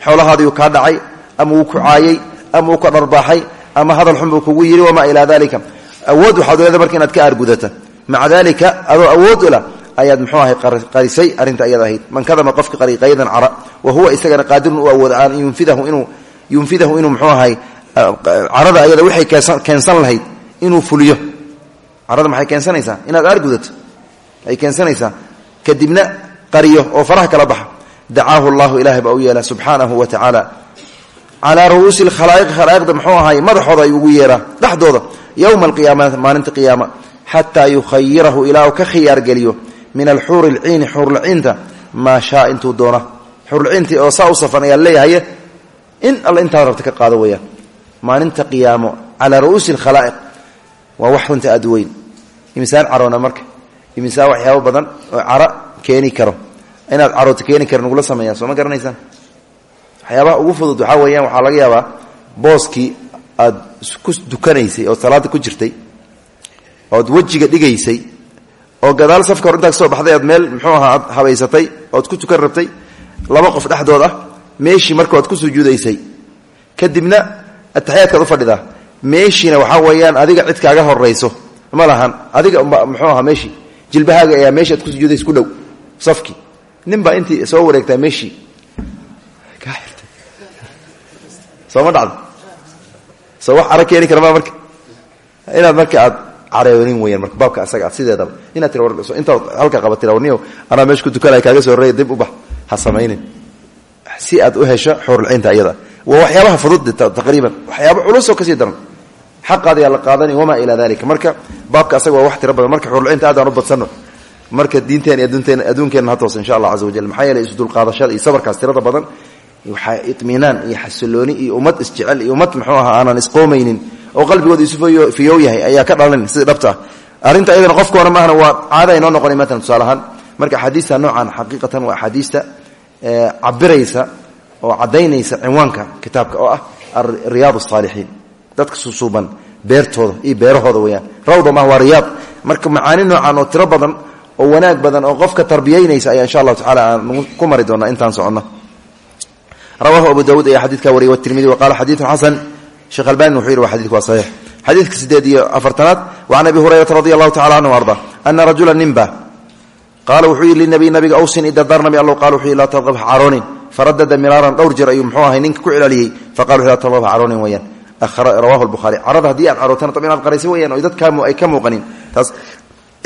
xoolahaadiiu kaa dhacay ama wuu ku caayey ama wuu ka dharbaaxay ama hadal xun buu kugu yidhi wamaa ilaa dalika awood waxaad leeda marka ka aargudata maca dalika adoo awood ula ayaad mxuu ahay qarisay arrinta ayada ahayd. Man kadama qofka qari qaydan cara wa huwa isagana qaadirun u awooda an yunfidahu inuu mxuu ahay carada ayada waxay keensan lahayd inuu fuliyo. Carada maxay keensanaysaa? Inaad aargudato ay keensanaysaa. Kadibna qariyo oo faraha kala baxa dacaahu llahu ilahay baa u yeela subxaanahu wa tacaala calaa ru'uusi lkhalaa'iq khalaa'iqda muxuu ahay madaxooda ayuu ugu yeeraa dhexdooda yowma alqiyaamati maalinta qiyaama xataa yukhayirahu ilaa uu ka khiyaargeliyo min alxuuri lciini xuurlciinta maa shaa intuu doona xuurlciintii oo saa u safan ayaa leeyahaye in alla intaad rabta ka qaado weyaan maalinta qiyaamo calaa ru'uusi lkhalaa'iq waa wax runta aad weyn imisaan caroona inaad caroota keeni kara nagula sameeya soo ma garanaysaan? Waxyaabaha ugu fudud waxaa weeyaan waxaa laga yaabaa booskii aad ku dukanaysay oo salaada ku jirtay ood wejiga dhigaysay oo gadaal safka hor intaa ka soo baxday aad meel muxuu ahaa ad habaysatay ood ku tukan rabtay laba qof dhexdood meeshii marka oad ku sujuudaysay kadibna ataxiyaadkaad u fadhidaa. Meeshiina waxaa weeyaan adiga cid kaaga horayso ma lahan adiga muxuu ahaa meeshii jilbahaaga ayaa meeshii aad ku sujuudaysa ku dhow safkii nin baa intii soo wareegtaa meeshii. Sooma dhacdo? Soo wax cara keeni kara ma marka? Inaad marka aad careerin weyaan marka baabka asaga aad sideedaba inaad tir intaad halka qaba tira warniyo anaa meesha ku tukanaya kaaga soo horreeya dib u bax. Ha samaynin. Si aad u hesho xuurulciinta iyada. Waa waxyaabaha fudud taqriiban. Waxyaaba culusoo ka sii daran. Xaqaada yaa la qaadanay wamaa ilaa dalika marka baabka asaga waa wax tiro badan. Marka xuurulciinta aad aan u badsano marka diinteen iyo adduunkeenna ha toos insha allah caza wajal maxaa yeeley isdulqaadashada iyo sabarkaas tirada badan waxaa itminaan iyo xasilooni iyo ummad isjecel iyo ummad muxuu ahaa isqoomaynin oo qalbigooda isu fiyow yahay ayaa ka dhalan sida dhabta. Arrinta iyadana qofkoona maahna waa caada inoo noqonay maalan tusaale marka axaadiista noocan xaqiiqatan waa axaadiista cabiraysa oo caddaynaysa cinwaanka kitaabka oo ah riyaad asaalixiin dadka susuuban beertooda iyo beerahooda weyaan rawda mah waa riyaad. Marka macaani noocan oo oo wanaag badan oo qofka tarbiyaynaysa ayaa insha allahu tacala aan ku mari doonaa intaan soconno. Rawahu abu dawuud ayaa xadidka wariyay watirmidi wa qaala xadiidun xasan. Sheekh albani wuxuu yidhi wa xadidku waa saxiix. Xadiidka sideed iyo afartanaad wa can abi hurayrata radi allahu tacala canhu arda ana rajula ninba qaala wuxuu yidhi linabiy nabiga awsin idardaarnami allow qala wuxuu yidhi laa tadab caroonin. Faradada miraaran dhowr jeer ayuu muxuu ahay ninka ku celceliyey faqala wuxu tallahu caroonin weyaan rawahu lbukhaari carada haddii aad carootana tab inaad qaraysa weyaan o dadkaa ay ka muuqanin taas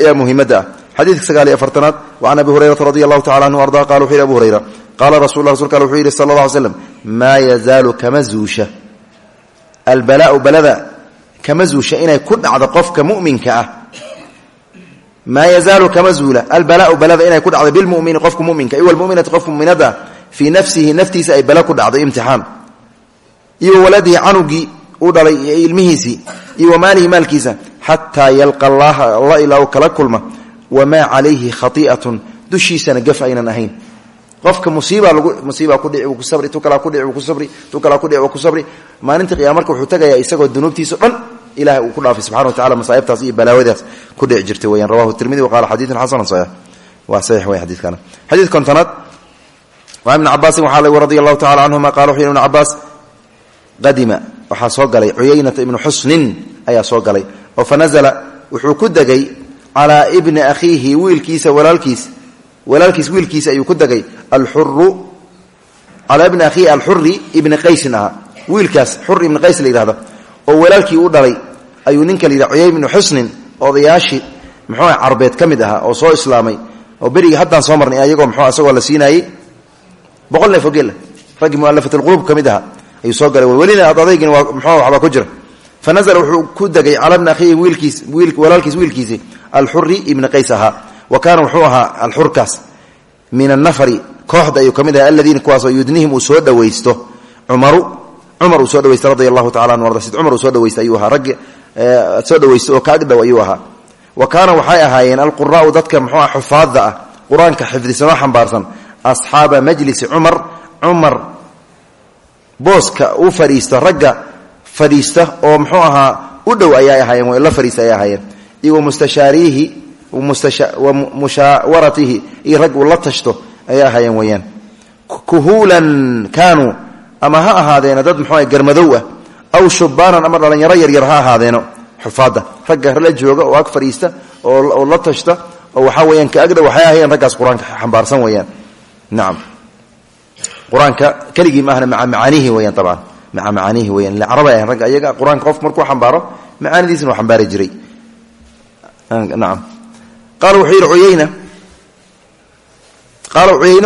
ayaa muhiimadda ah xadiidka sagaal iyo afartanaad wacan abi hurayrata radi allahu tacala anhu arda qala wuxu yidhi abu hurayra qaala rasul rasulka al wuxuu yidhi sala alla ly slam maa yazaalu kama zuusha. Albalaau balada kama zuusha inay ku dhacdo qofka muminka ah. Maa yazaalu kama zuula. Albalaau balada inay ku dhacdo bilmumini qofka muminka iwa lmuminati qofka muminada fii nafsihi naftiisa ay bala ku dhacdo imtixaan. Iyo waladihi canugii u dhalay iyo ilmihiisii iyo uu kala kulma wamaa calayhi khai'atun dushiisana gaf aynan ahayn qofka musiiba lagu musiiba ku dhici ku sabri tu kalaa ku dhici ku sabri tu kalaa ku dhici ku sabri maalinta qiyaama marka wuxuu tagayaa isagoo dunuubtiisa dhan ilahay uu ku dhaafay subxana wa tacala masaa'ibtaas iyo balaawadaas ku dhici jirtay weyaan rawahu tirmidi wa qala xadiidun xasanun saxiix waa saxiix wey xadiidkana xadiid kontonaad waa ibn cabaasin waxaa lg radi allahu tacala canhuma qala wuxu yhi ibn cabaas qadima waxaa soo galay cuyaynata ibnu xusnin ayaa soo galay oo fa nazla wuxuu ku degay calaa ibni akhiihi wiilkiisa walaalkiis walaalkiis wiilkiisa ayuu ku degay alxuru calaa ibni akhiihi alxuri ibni qaysin ahaa wiilkaas xur ibni qays la oo walaalkii u dhalay ayuu ninka la yidhah cuyay ibnu xusnin muxuu ah carbeed ka oo soo islaamay oo berigii haddaan soo marnay ayagoo muxuu isagoo la siinaayey boqol neef oo geela raggii mualafatulqulub ka mid ayuu soo galay welina adaygin muxuu waxbaa ku jira. Fa wuxuu ku degay cala bni akhiihi wiilkiis walaalkiis wiilkiisi alxuri ibni qays ahaa. Wa kaana wuxuu ahaa alxurkaas. Min annafari kooxda ayuu ka mid ahaa aladiina kuwaasoo yudnihim uu soo dhawaysto. Cumaru cumar soo dhawaysta radi allahu tacala anu arda soo dhawaysta ayuu ahaa. Raggi soo dhawaysta oo kaag dhow ayuu ahaa. Wa kaana waxay ahaayeen alquraau dadka muxuu ah xufaadda ah. Qur'aanka xifdisanoo xambaarsan. Asxaaba majlisi cumar. Cumar booska u fadhiista ragga fadhiista oo muxuu ahaa u dhow ayay ahaayeen la fadhiista ayay ahaayeen iyo wamustashaariihi wa mushaawaratihi iyo rag uu la tashto ayay ahaayeen weeyaan. Kuhuulan kaanuu ama ha ahaadeeno dad muxuu garmadow ah aw shubaanan ama dhallinyaro yaryar ha ahaadeeno. Xufaadda ragga la jooga oo ag fadhiista oo la tashta oo waxaa weyaan ka agdhow waxay ahayeen raggaas qur'aanka xambaarsan weeyaan. Nacam qur'aanka keligii maahna maca macaanihi weyaan abcan maca macaanihi weyaan ila carabay ahayn ragga ayaga qur'aanka qof markuu xambaaro macaanidiisna uu xambaari jiray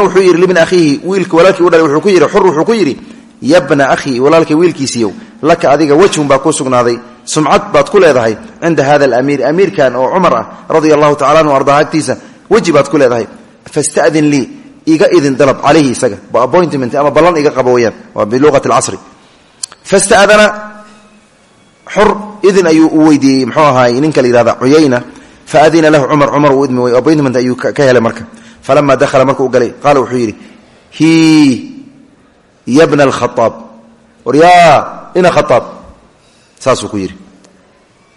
wuxuu yidhi libni akhiihi wiilka walaalkii u dhalay wuxuu ku yidhi xur wuxuu ku yidhi yabna akhii walaalkay wiilkiisiiyow laka adiga wejhun baa ku sugnaaday sumcad baad ku leedahay cinda hada alamiir amiirkan oo cumar ah radia allahu tacala anhu ardaa agtiisa weji baad ku leedahay. Fastadin lii iga idin dalab calayhi isaga appointment ama ballan iga qabo weyaan waa biluqati alcasri. Fastadana xur idin ayuu faadina lahu cumar cumar uu idmi wey appointment ayuu ka helay marka falama dakhala marka u galay qaala wuxuu yidhi hi yabna alkhaaab war yaa ina khaaab saasuu ku yidhi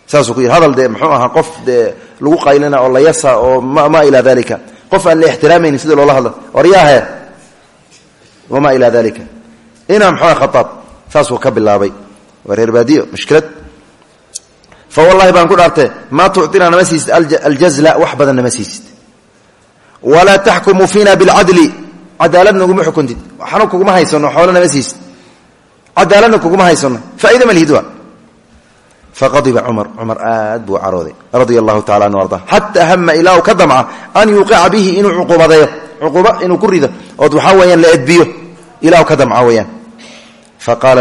saasuu ku yidhi hadal dee muxuu ahaa qof dee lagu qaylina oo la yasa oo ma ilaa dalika qof aan la ixtiraamaynin sida loola hadla war yaahe wamaa ilaa dalika ina muxuu khaaab saasuu ka bilaabay waa reer baadiyo mushkilad fa wallahi baan ku dhaartee maa tucطinaa nama siisid aljazla wax badan nama siisid walaa taxkumu fiina bilcadli cadaaladna uguma xukuntid waxna kuguma haysano xoolo nama siisid cadaaladna kuguma haysano faaida malhidwa faqadiba cumar cumar aad buu carooday radia allahu tacala anhu arda xataa hama ilaa uu ka damca an yuuqica bihi inuu cuquubadeeyo cuquuba inuu ku rido ood waxaa weyaan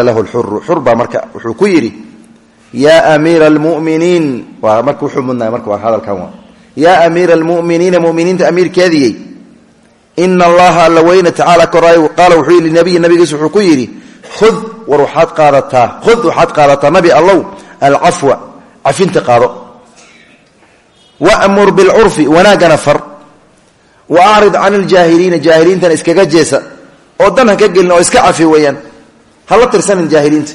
la baa marka wuxuu ku yaa amiira almuminiin waa marka wuxuu mudnaa marka hadalkan waa. Yaa amiira almuminiina muminiinta amiirkeediyey. Ina allaha alla weyne tacaala koraay qaala wuxuu yidhi linabiyi nabigiis wuxuu ku yidhi khud war waxaad qaadataa khud waxaad qaadataa nabi allow alcafwa cafinta qaado. Wamur bilcurfi wanaaggana far. Wa acrid can iljaahiliina jaahiliintana iskaga jeesa. Oo dan ha ka gelin oo iska cafi weeyaan. Hala tirsanin jaahiliinta.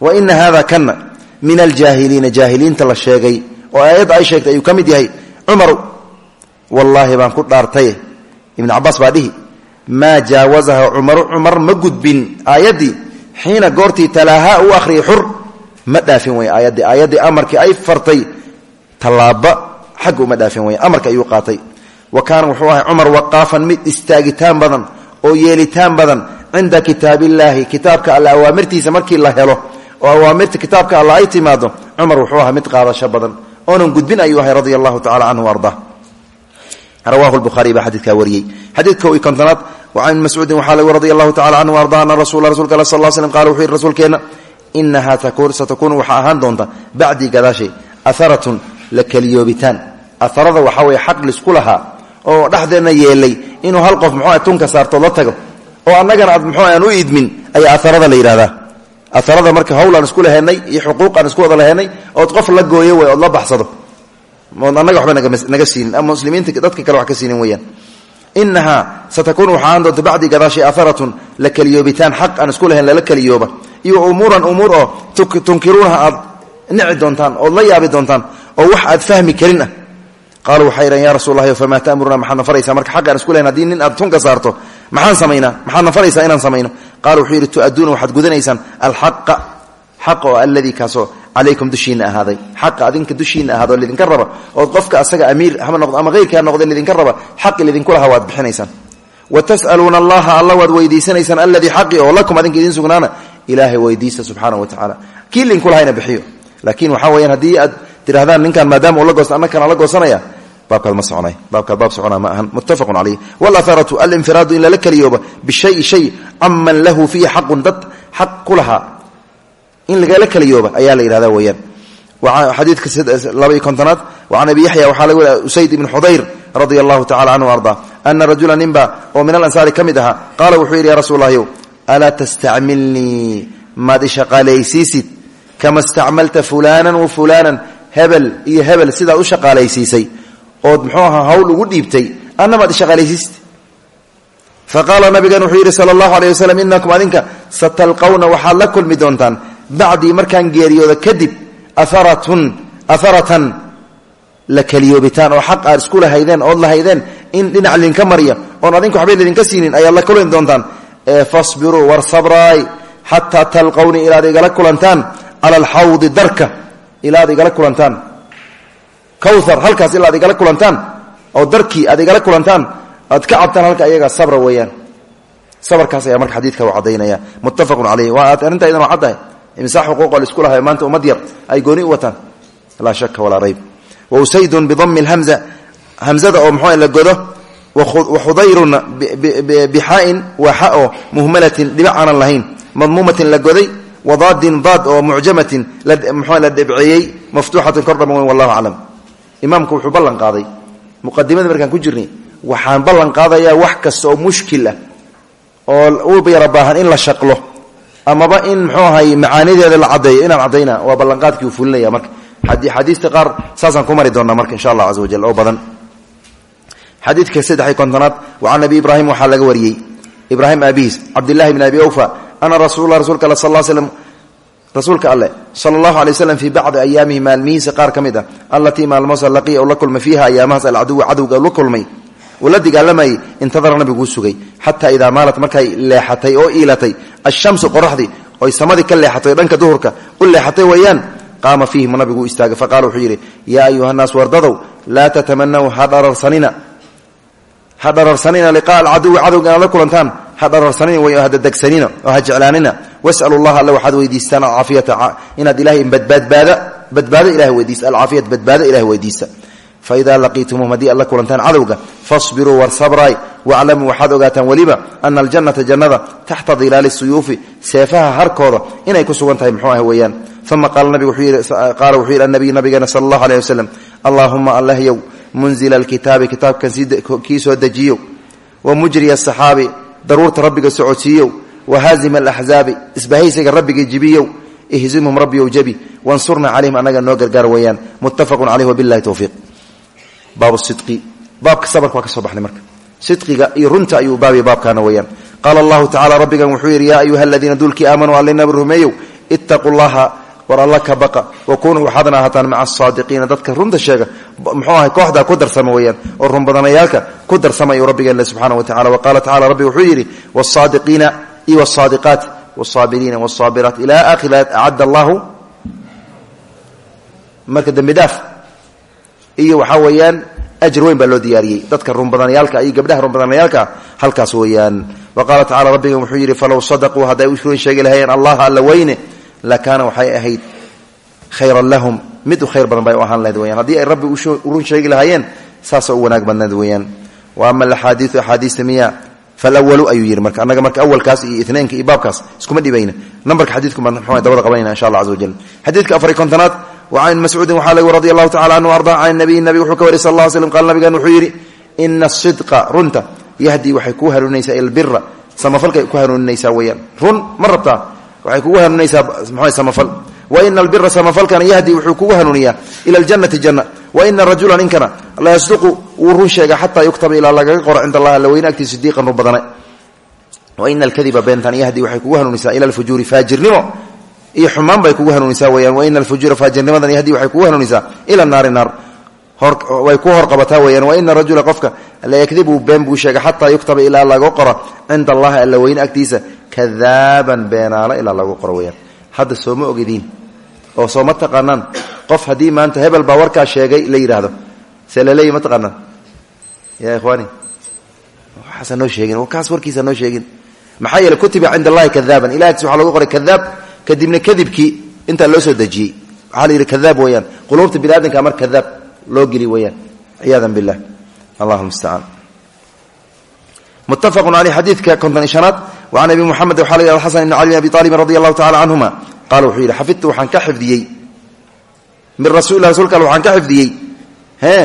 Wa ina hada kana min aljaahiliina jaahiliinta la sheegay oo aayadda ay sheegtay ayuu ka mid yahay cumaru wallaahi baan ku dhaartaye ibn cabaas baa dhihi maa jaawazaha cumaru cumar ma gudbin aayaddii xiina goortii talaahaa uu akhriyay xur ma dhaafin wey aayaddii aayaddii amarkii ay fartay tallaaba xagga uma dhaafin wey amarka ayuu qaatay. Wa kaana wuxuu ahay cumar waqaafan mid istaagitaan badan oo yeelitaan badan cinda kitaabillaahi markii la helo oo awaamirta kitaabka alla ay timaado cumar wuxuu ahaa mid qaadasho badan oonan gudbin ayuu ahay radia allahu tacala canhu rawahu lbukhaariy baa xadiidkaa wariyey. Xadiidka i kontonaad can mascuudin waxaa lagu radi allahu tacala canhu arda ana rasul rasulka al sal slm qala wuxuu yihi rasuulkeenna inahaa satakunu waxaa ahaan doonta bacdii gadaashay aharatun la keliyoobitaan aharada waxaa weye xaq lisku oo dhexdeenna yeelay inuu hal qof muxuu tunka saarto la tago oo annagana aad muxuu aan u idmin ayaa aharada la yidhahdaa aharada marka hawl aan isku laheynay iyo xuquuq aan isku wada laheynay ood qof la gooyo wey ood la baxsado. Annaga waba naga siinin ama muslimiinta dadka kale wax ka siinin weyaan inahaa satakunu waxaa aan doonta bacdi gadaashay aharatun la keliyoobitaan xaq isku lahayn lala keliyooba iyo umuuran umuur oo tunkiruunaha aad nici doontaan ood la yaabi doontaan oo wax aad fahmi karin ah. Idhan ya rasul lahi famaa tamuruna maxaadna faraysaa marka xaq aan isku lahayn haddii nin aad tunka saarto maxaan samaynaa maxaadna faraysaa inaan samayno? Qaala wuxuu yidhi tu'adduuna waxaad gudanaysaan alxaqa. Xaq alladii kaasoo calaykum dushiina ahaaday. Xaqa adinka dushiina ahaado lidinka raba. Ood qofka asaga amiir hama noqdo ama heyrka ha lidinka raba xaqi lidinku lahaa waad bixinaysaan. Wa tas'aluuna allaha alla waad weydiisanaysaan alladii xaqi oo lakum adinka idiin sugnaana ilaahay weydiista subxaana wa tacaala kii lidinku lahayna bixiyo. Laakiin waxaa weyaan haddii aad tidhahdaan ninkan maadaama uu la goosta anna kana la goosanaya baabkaad ma soconay baabkaad baab socona ma ahan. Muttafaqun calayh walaharatu alinfiraadu in lala keliyooba bishayi shay caman lahu fiihi xaqun dad xaq ku lahaa. In lagala keliyooba ayaa la yidhahda weeyaan. Xadiidka laba iyo kontonaad wacan abi yaxya waxaa laga wariya usayd ibn xudayr radia allahu tacala canhu ardaa ana rajula ninba oo min alansaari ka mid ahaa qaala wuxuu yidhi ya rasuul lahyow alaa tastacmilnii? Maad ishaqaalaysiisid kama istacmalta fulaanan wa fulaanan? Hebel iyo hebel sidaad u shaqaalaysiisay ood muxuu ahaa hawl ugu dhiibtay anna maad ishaqaalaysiisid faqaala nabigan wuxuu yidhi sala allahu aleyh wasalam inakum adinka satalqawna waxaad la kulmi doontaan. Bacdii markaan geeriyooda kadib aharatun aharatan la keliyoobitaan oo xaq aad isku ood lahaydeen in dhinac lidinka mariya oon adinka waxbay lidinka siinin ayaad la kulmi doontaan. Ee fasbiruu war sabraay xataa talqawni ilaad igala kulantaan cala alxawdi darka ilaad igala kulantaan kawthar halkaas ilaad igala kulantaan oo darkii aad igala kulantaan aad ka cabtaan halka ayaga sabra weeyaan. Sabarkaas ayaa marka xadiidka u cadaynaya muttafaqun caleyh waa aad idan caddahay imsaa xuquuqo la isku lahay maanta ummad yar ay gooni u wataan. Laa shaka rayb. Wa usaydun bidami lhamza hamzada oo muxuu la godo wa khudayrun bixaa'in waa xa oo muhmalatin aanan lahayn. Madmuumatin la goday wadaadin daad oo mucjamatin muxuu la dhebceeyey maftuuxatin kor dhaman weyn wallahu aclam imaamku wuxuu ballan qaaday. Muqadimadii markaan ku jirnay waxaan ballan qaadayaa wax kasta oo mushkil ah oo u yara in la shaqlo amaba in mxuu ahay macaanideeda la cadeeyo inaan cadayna waa ballanqaadkii uu fulinaya marka. Xadiista qaar saasaan ku mari doonaa marka insha allah caza wajal oo badan. Xadiidka saddex kontonaad wacan abi ibraahim waxaa laga wariyey. Ibraahim aabihiis cabdillahi bn abi awfa ana rasuula rasuulka sal slm rasuulka alleh sala allahu alay waslam fii bacdi ayaamihi maalmihiisa qaar ka mid ah allatii maalmoosa laqiya u la kulmay fiiha ayaamahaas alcaduwa cadowga la kulmay uu la dagaalamayay intadara nabiguu sugay xataa idaa maalat markay leexatay oo iilatay ashamsu qoraxdii oy samadii ka leexatay dhanka duhurka u leexatay weeyaan qaama fiihim nabigu istaagay faqala wuxuu yidhi yaa ayuha naas wardadow laa tatamanaw ha dhararsanina ha dhararsanina liqaa alcaduwi cadowga inaad la kulantaan ha dhararsanina way hadadegsanina oo ha jeclaanina wasalu llaha alle waxaad weydiistaan alcaafiyata inaad ilahay badbaadbaada badbaado ilahay weydiista alcaafiyata badbaado ilahay weydiista faida laqiitumuum haddii aad la kulantaan cadowga fasbiruu war sabray waclamuu waxaad ogaataan weliba ana aljannata jannada taxta dilaali suyuufi seefaha harkooda inay ku sugan tahay muxuu ah weeyaan. Uma qaala wuxuu yidhi anabiy nabigeena sala allahu aleyh wasalam allaahuma allahyow munzila alkitaabi kitaabkan kii soo dejiyow wa mujriya asaxaabi daruurta wa haazima alaxzaabi isbahaysiga rabbiga jibiyow ihzimhum rabbiyow jabi wansurnaa calayhim annaga noo gargaar weeyaan muttafaqun caleyh wabillahi towfiiq baab sidqi baabka sabarka waa ka soo baxnay marka sidqiga iyo runta ayuu baabaya baabkaana weeyaan qaala allahu tacala rabbigan wuxuu yidhi yaa ayuha aladiina duulkii aamanuu allinaba rumeeyow ittaquu llaha war alla ka baqa wa kunuu waxaadna ahaataan maca asaadiqiina dadka runta sheega muxuu ahay kooxdaa ku darsama weeyaan oo run badanayaalka ku darsama ayuu rabbigeen le subxana wa tacala wa qaala tacala rabbi wuxuu yidhi wsaadiqiina iyo wsaadiqaat wsaabiriina wsaabiraat ila akhiri acadda allahu marka dembi dhaaf iyo waxaa weeyaan ajr weyn baa loo diyaariyey dadka runbadanayaalka iyo gabdhaha runbadanayaalka halkaas weeyaan wa qaala tacala rabbigan wuxuu yidhi falow sadaquu hadday u run sheegi lahayeen allaha alla weyne lakaana waxay ahayd khayran lahum mid u khayr badan bay u ahaan lahayd weyaan haddii ay rabbi u run sheegi lahaayeen saasoo u wanaag badnayd weeyaan wa ama alaxaadiiu axaadiista miya falawalu ayuu yidhi marka annaga marka awalkaas iyo inaynka iyo baabkaas iskuma dhibayna nambarka xadiidku baan mxu dabada qabanayna insha allah caza wajal xadiidka afari kontonaad wa can mascuudin waxaa lagu radi allahu tacala anhu arda can nabiyi nabiga wuxuu ka wariy sal alla slm qaal nabigan wuxuu yidhi ina asidqa runta yahdii waxay kuu hanuuninaysaa ilbira samafalkay ku hanuuninaysaa weyaan run ma rabtaa waxay kugu hanuuninaysaa mxu samafal wa ina albira samafalkana yahdii wuxuu kugu hanuuniyaa ila aljannati janna. Wa ina rajula ninkana la yasduqu wuu run sheega xataa yuktaba ilaa lagaga qoro cinda allah alla weyne agtiisa sidiiqan run badane wa ina alkadiba beentan yahdii waxay kugu hanuunisaa ila alfujuuri faajirnimo. Iyo xumaan bay kugu hanuunisaa weyaan wa ina alfujuura faajirnimadan yahdii waxay kugu hanuunisaa ila naari naar. Way ku horqabataa weyaan wa ina rajula qofka layakdibu been buu sheega xataa yuktaba ilaa laga qoro cinda allahi alla weyne kadaaban beenaalo ilaa lagu qoro weyaan hadda sooma ogediin oo sooma taqaanaan. Qof haddii maanta hebel baa warkaa sheegay la yidhaahdo. Se laleeyi ma taqaanaan. Ya ikhwaani waxaasa noo sheegin kaas warkiisa noo sheegin. Maxaa yeele kutiba cinda allahi kadaaban. Ilahi agtiisa waxa lagu qoray kadaab kadibna kadibkii intaa loo soo dejiyey. Waxaa la yidhi kadaab weeyaan. Quluubta bini aadamka mar kadaab loo geli weyaan ciyaada bilah allahuma mustacaan muttafaqun caleyh xadiidka konton i shanaad can abi muxamed waxaa la yihahda xasan ibni cali bin abi aalibin radi allahu tacala canhuma qaala wuxuu yidhi xafidtu waxaan ka xifdiyey. Min rasuuli lah rasulka al waxaan ka xifdiyey. E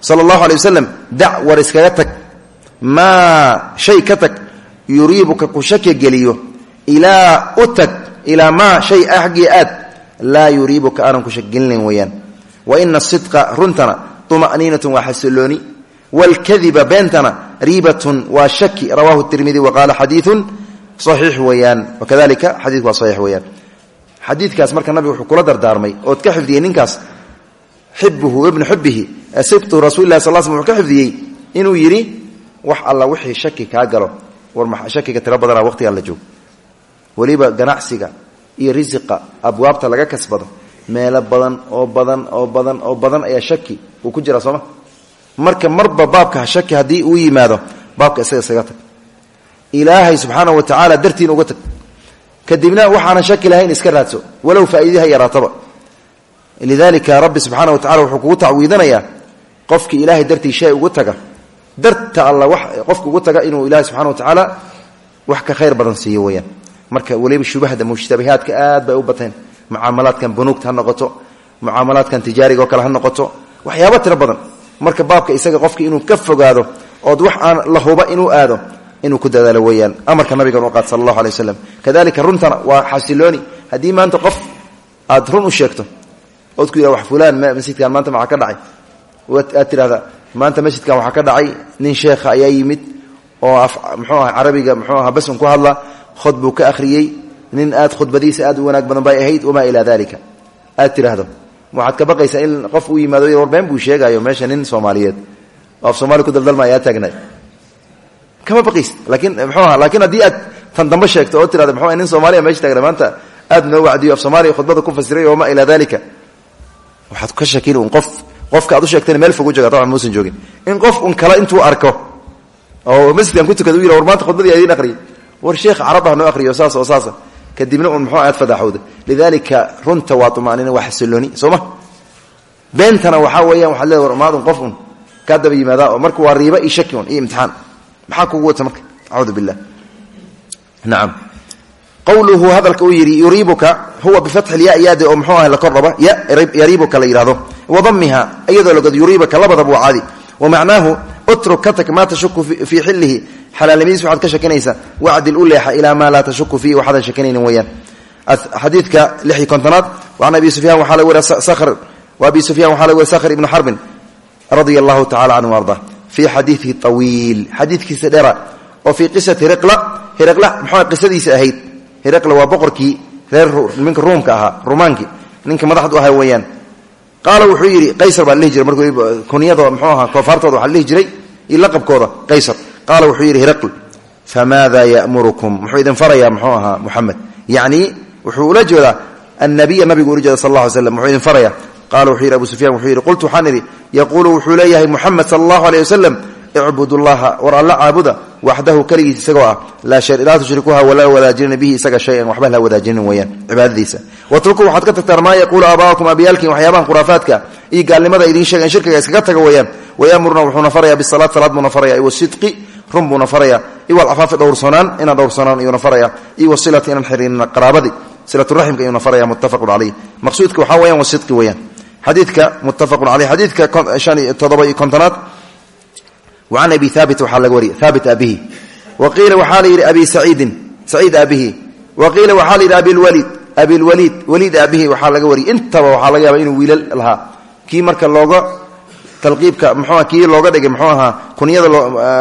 sala allahu alay wasalam dac war iskaga tag. Maa shay ka tag. Yuriibuka ku shaki geliyo. Ilaa u tag. Ilaa maa shay axgii aad. Laa yuriibuka aanan ku shakigelinayn weeyaan. Wa ina asidqa runtana tuma'niinatun waa xasilooni waalkadiba beentana riibatun waa shaki. Rawahu tirmidi wa qaala xadiidun saxiix weeyaan. Wakadalika xadiidku waa saxiix weeyaan. Xadiidkaas marka nabiga wuxuu kula dardaarmay ood ka xifdiyey ninkaas xibuhu ibnu xibihi sibtu rasuli lah sal sl wuxuu ka xifdiyey inuu yidhi wax alla wixii shaki kaa galo war shakiga tiro badana waqtigaan la joog. Weliba ganacsiga iyo risiqa abwaabta laga kasbado meelo badan oo badan oo badan oo badan ayaa shaki uu ku jiraa sooma marka marba baabka shaki haddii ilaahay subxaana wa tacaala dartiin uga tag. Kadibna waxaanan shaki lahayn iska raadso walow faa'iidaha yaraataba. Lidalika rabbi subxaana wa tacala wuxuu kugu tacwiidanayaa qofkii ilaahay dartii shay ugu taga. Darta alla wax qofka ugu taga inuu ilahay subxana wa tacaala wax ka khayr badan siiyo weyaan marka weliba shubahda mushtabihaadka aad bay u bateen. Mucaamalaadkan bunuugta noqoto mucaamalaadkan tijaariga oo noqoto waxyaaba tiro badan. Marka baabka isaga qofka inuu ka fogaado ood wax aan la huba inuu aado inuu ku dadaalo weyaan amarka nabigan u qaad sal allahu alay waslam kadalika runtana waa xasilooni. Haddii maanta qof aad run u sheegto ood ku yidhah wax fulaan masjidkan maanta maxaa ka dhacay? Aad tidhahda maanta masjidkan waxaa ka dhacay nin sheekha ayaa yimid oo mxuu aha carabiga mxuu aha basun ku hadla khod ka akhriyey nin aad khudbadiisa aad u wanaag badan bay ahayd wamaa ilaa dalika aad waxaad ka baqaysaa in qof uu yimaado warbeen buu sheegayo meesha nin soomaaliyeed. Oo af soomali ku daldalma ayaa kama baqays laakiin mxuuaha laakiin haddii aad tan sheegto oo tirahda mxu nin soomaaliya meesha taagna maanta aad wacdiyo af soomaaliya khudbada ku fasiray wamaa ilaa dalika waxaad ka shakin un qof qofka aad u sheegtayna meel fog u taban muusan joogin. In qof un kale intuu arko oo masjidkan ku tukada u yih war maanta khudbadii war sheekh carab ah noo aqriyo saas oo saasa kadibna un muxuu aad fadaxowda lidalika runta waa tumaanina waa xasilooni soo ma? Beentana weeyaan waxaad leeda war qof un oo marka waa riiba iyo imtixaan maxaa kugu wata marka? Acuudu billah. Nacam qawluhu hadalka uu yidhi yuriibuka huwa bifatxi lya yaade oo muxuu ah la kor raba ya yariibuka la yidhahdo wadamiha iyadoo lagod yuriibaka labadaba waa caadi. Wa macnaahu utruk ka tag maa tashuku fii xilihi xalaalnimadiis waxaad ka shakinaysaa. Wacdil u leexa ilaa maa laa tashuku fiihi waxaadan shakinaynin weyaan xadiidka lix iyo kontonaad an abi sufyan waxaa laga wariya sakhr wa abi sufyan waxaa laga wariya sakhr ibnu xarbin radia allahu tacala canhu arda fii xadiidihi awiil xadiidkiisa dheera oo fii qisati muxuu qisadiisa ahayd hiraqla waa boqorkii reer niminka ruumka ahaa rumaankii ninka madaxdu ahaa weeyaan qaala wuxuu yidhi qaysar baa lihi jiray markuu kunyada mxuu ahaa koofaartooda waxaa lihi jiray iyo laqabkooda qaysar qaala wuxuu yidhi hiraql famaada yamurukum muxuu idin farayaa muxuu ahaa muxamed yacni wuxuu ula jeedaa annabiya nabigu ula jeeda sal alla alay slam muxuu idin faraya qaala wuxuu yidhi abu sufyan wuxuu yidhi qultu waxaan idhi yaquulu wuxuu leeyahay muxamed sala allahu aleyh wasalam icbudullaha war alla caabuda waxdahu keligiis isagoo ah laa tushrikuha walaa wadaajirina bihi isaga shayan waxba la wadaajinin weyaan cibaadadiisa. Watruku waxaad ka tagtaan maa yaquulu aaba'akum abyaalkiin waxyaabahan khuraafaadka iyo gaalnimada idiin sheegan shirkiga iskaga taga weyaan wayamuruna wuxuuna faraya bisalaat salaad buuna faraya wasidqi run buuna faraya iyo alcafaafi dhowrsoonaan inaan dhowrsoonaan iyuuna faraya iyo wasilati inaan xiriirina qaraabadii silaturaximka iyuuna faraya muttafaqun caleyh maqsuudka waxaa weyaan wasidqi weyaan xadiidka muttafaqun caleyh xadiidka iyo kontonaad. An abi haabit waxaa laga wariya haabit aabihi wa qiila waxaa la yidhi abi saciidin saciid aabihi wa qiila waxaa la yidhi abilwaliid abilwaliid waliid aabihi waxaa laga wariyay. Intaba waxaa laga yaaba inuu wiilal lahaa. Kii marka looga talqiibka mxuua kii looga dhigay mxuu ahaa kunyada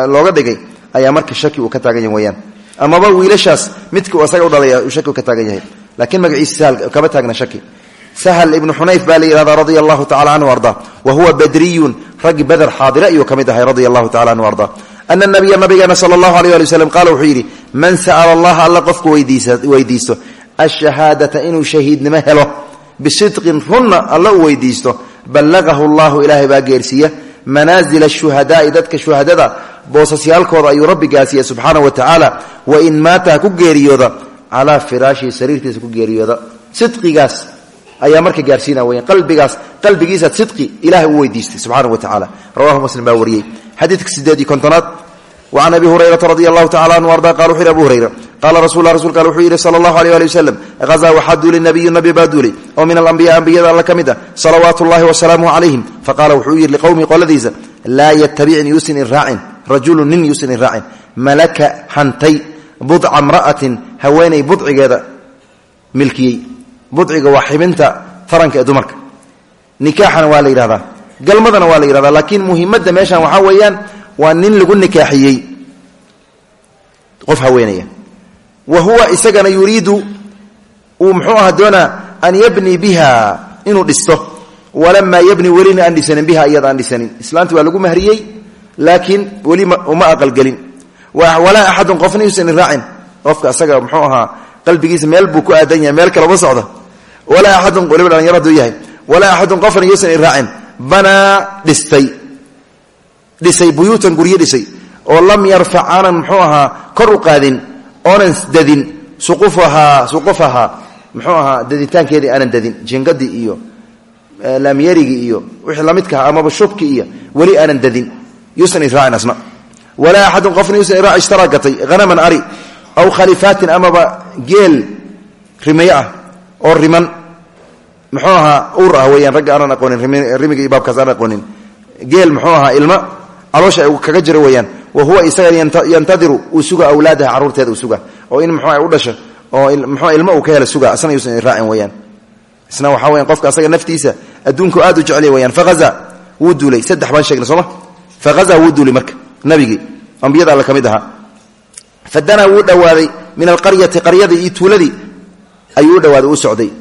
looga dhigay ayaa marka shaki uu ka taagan yahay weyaan amaba wiilashaas midka asaga uu shaki shl ibnu xunayf baa la yihahda radia allahu tacala canhu arda wa huwa badriyun raggi beder xaadira ayuu ka mid ahay radia allahu tacala anhu arda ana nabiya nabigeena sala allahu aleyh ali waslem qaala wuxuu yidhi man sa'ala allaha alla qofku weydiisto ashahaadata inuu shahiidnimo helo bisidqin runna alla u weydiisto ballagahu llahu ilaahay baa geersiiya manaazila shuhadaai dadka shuhadada boosasyaalkooda ayuu rabbi gaarsiiya subxaana wa tacaala wain maata ha ku ayaa marka gaarsiina weya qalbigaas qalbigiisa sidqi ilahay u weydiistay subxaana wa tacala rawahu muslim baa wariyey. Xadiidka sideed iyo kontonaad. Wa can abi hurayrata radi allahu tacala anhu arda qala wuxu yhi abu hurayra qaala rasul rasulka al wuxuu yidhi sala allahu aleyh ali wasalam hazaa waxaa duulay nabiyu nabi baa duulay. Oo min alambiya ambiyada alla ka mid ah salawaatu llahi wasalaamuhu calayhim faqala wuxuu yidhi liqowmihi qoladiisa laa yatabicni yuusan iraacin rajulun nin yuusan iraacin malaka hantay budca mra'atin haweenay budcigeeda milkiyey budciga waa xibinta taranka ee dumarka. Nikaaxana waa la yidhahdaa. Galmadana waa la yidhahdaa. Laakiin muhimadda meeshan waxaa weeyaan waa nin lagu nikaaxiyey. Qof haweenaya. Wa huwa isagana yuriidu uu muxuu aha doonaa an yabni biha inuu dhisto. Walamaa yabni welina aan dhisanin biha iyada aan dhisanin. Islaanta waa lagu mahriyey laakiin weli uma aqalgelin. Walaa axadun qofna yuusan iraacin qofka isaga muxuu ahaa qalbigiisa meel buu ku aadan yahay meel kalema socda walaa axadun waliba dhalinyaro haduu yahay. Walaa axadun qofna yuusan iraacin banaa dhistay dhisay buyuutan guryo dhisay. Oo lam yarfac aanan muxuu ahaa kor u qaadin oonan dadin suqufahaa suqufahaa muxuu ahaa daditaankeedii aanan dadin jingadii iyo laamyarigii iyo wixii lamidkaha amaba shubki iyo weli aanan dadin. Yuusan iraacin asna. Walaa axadun qofna yuusan iraac ishtaraa gatay hanaman ari aw khalifaatin amaba geel rimayo ah oo riman. Muxuu ahaa uur ah weyaan ragga aanan aqoonin rimiga iyo baabkaas aanan aqoonin. Geel muxuu ahaa ilma caloosha kaga jiro weyaan wa huwa isaga yantadiru uu suga awlaadaha caruurteeda uu oo in muxuu u dhasha oo mxuu ilmo uu ka hela suga asna yuusan raacin weyaan isna waxaa weyan qofka asaga naftiisa adduunku aad u jeclay weyaan fahaza wuu duulay. Saddex baan sheegna sooma fahaza wuu duulay marka nabigii. Ambiyada alle ka mid ahaa. Fadanaa wuu dhowaaday min alqaryati qaryadii iyo tuuladii ayuu u dhowaaday u socday.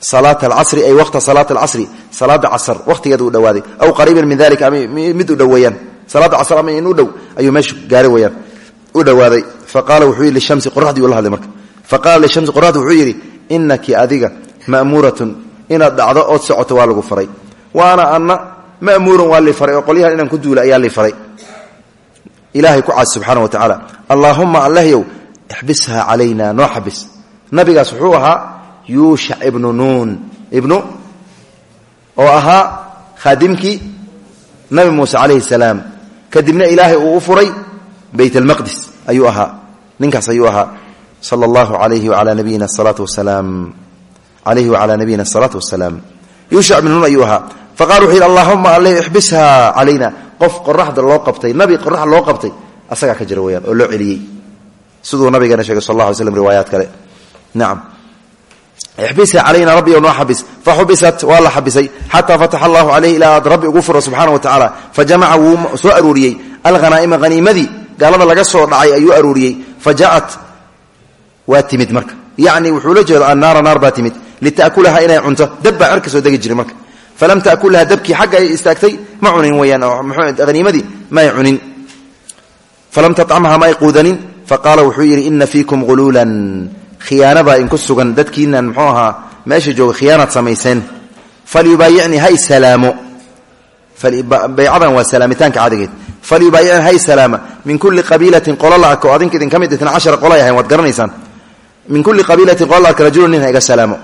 Salaat alcasri ay waqta salaat alcasri salaada casr waqtigeeda u dhowaaday aw qariiban min dalika mid u dhow weeyaan salaada casr ama in u ayuu meesha gaaray weyaan u dhowaaday faqaala wuxuu yidhi lishamsi qoraxdii ula hadlay marka. Faqaala lishamsi qoraxdi wuxuu yidhi inaki adiga ma'muuratun inaad dhacdo ood socoto waa lagu faray. Waana anna ma'muurun waa li faray oo inaan ku duula ayaa li faray. Ilaahay ku caasi subxaana wa tacaala allaahumma allahyow ixbishaa calayna noo xabis nabigaas wuxuu ahaa yuushac ibnu nuun ibnu oo ahaa khaadimkii nabi muuse calayhi salaam. Kadibna ilaahay uu u furay beyt almaqdis ayuu ahaa. Ninkaas ayuu ahaa. Sala allahu alayhi wala nabiyina asalaatu wasalaam alayhi wacalaa nabiyina asalaatu wasalaam yuushac ibnu nuun ayuu ahaa. Faqala wuxuu yidhi allahuma alle ixbishaa calayna qof qoraxda loo qabtay nabi qorax loo qabtay asagaa ka jira weyaan oo loo celiyey. Siduu nabigeena sheegay sal alla alay slam riwaayaat kale nacam ixbisha calayna rabbi noo xabis faxubisat waa la xabisay xataa fataxa allahu caleyh ilaa aad rabbi ugu furo subxaana wa tacaala fa jamaca wuu soo aruuriyey alhanaa'ima haniimadii gaalada laga soo dhacay ayuu aruuriyey fa jaaat waa timid marka yacni wuxuu la jeeda annaara naar baa timid litakulaha inay cunto dab baa cerka soo degi jiray marka falam takulha dabkii xagga ay istaagtay ma cunin weyaan khiyaanabaa inku sugan dadkiinan muxuu ahaa meesha jooga khiyaanaad samayseen falyubaayicnii ha isalaamo baycadan waa salaamitaanka cadigeed. Falyubaayican hay salaama. Min kulli qabiilatin qolo la arko adinka idin ka mid itna cashara qolay ahayn waad garanaysaan. Min kulli qabiilatin qolo la arka rajulun nin ha iga salaamo.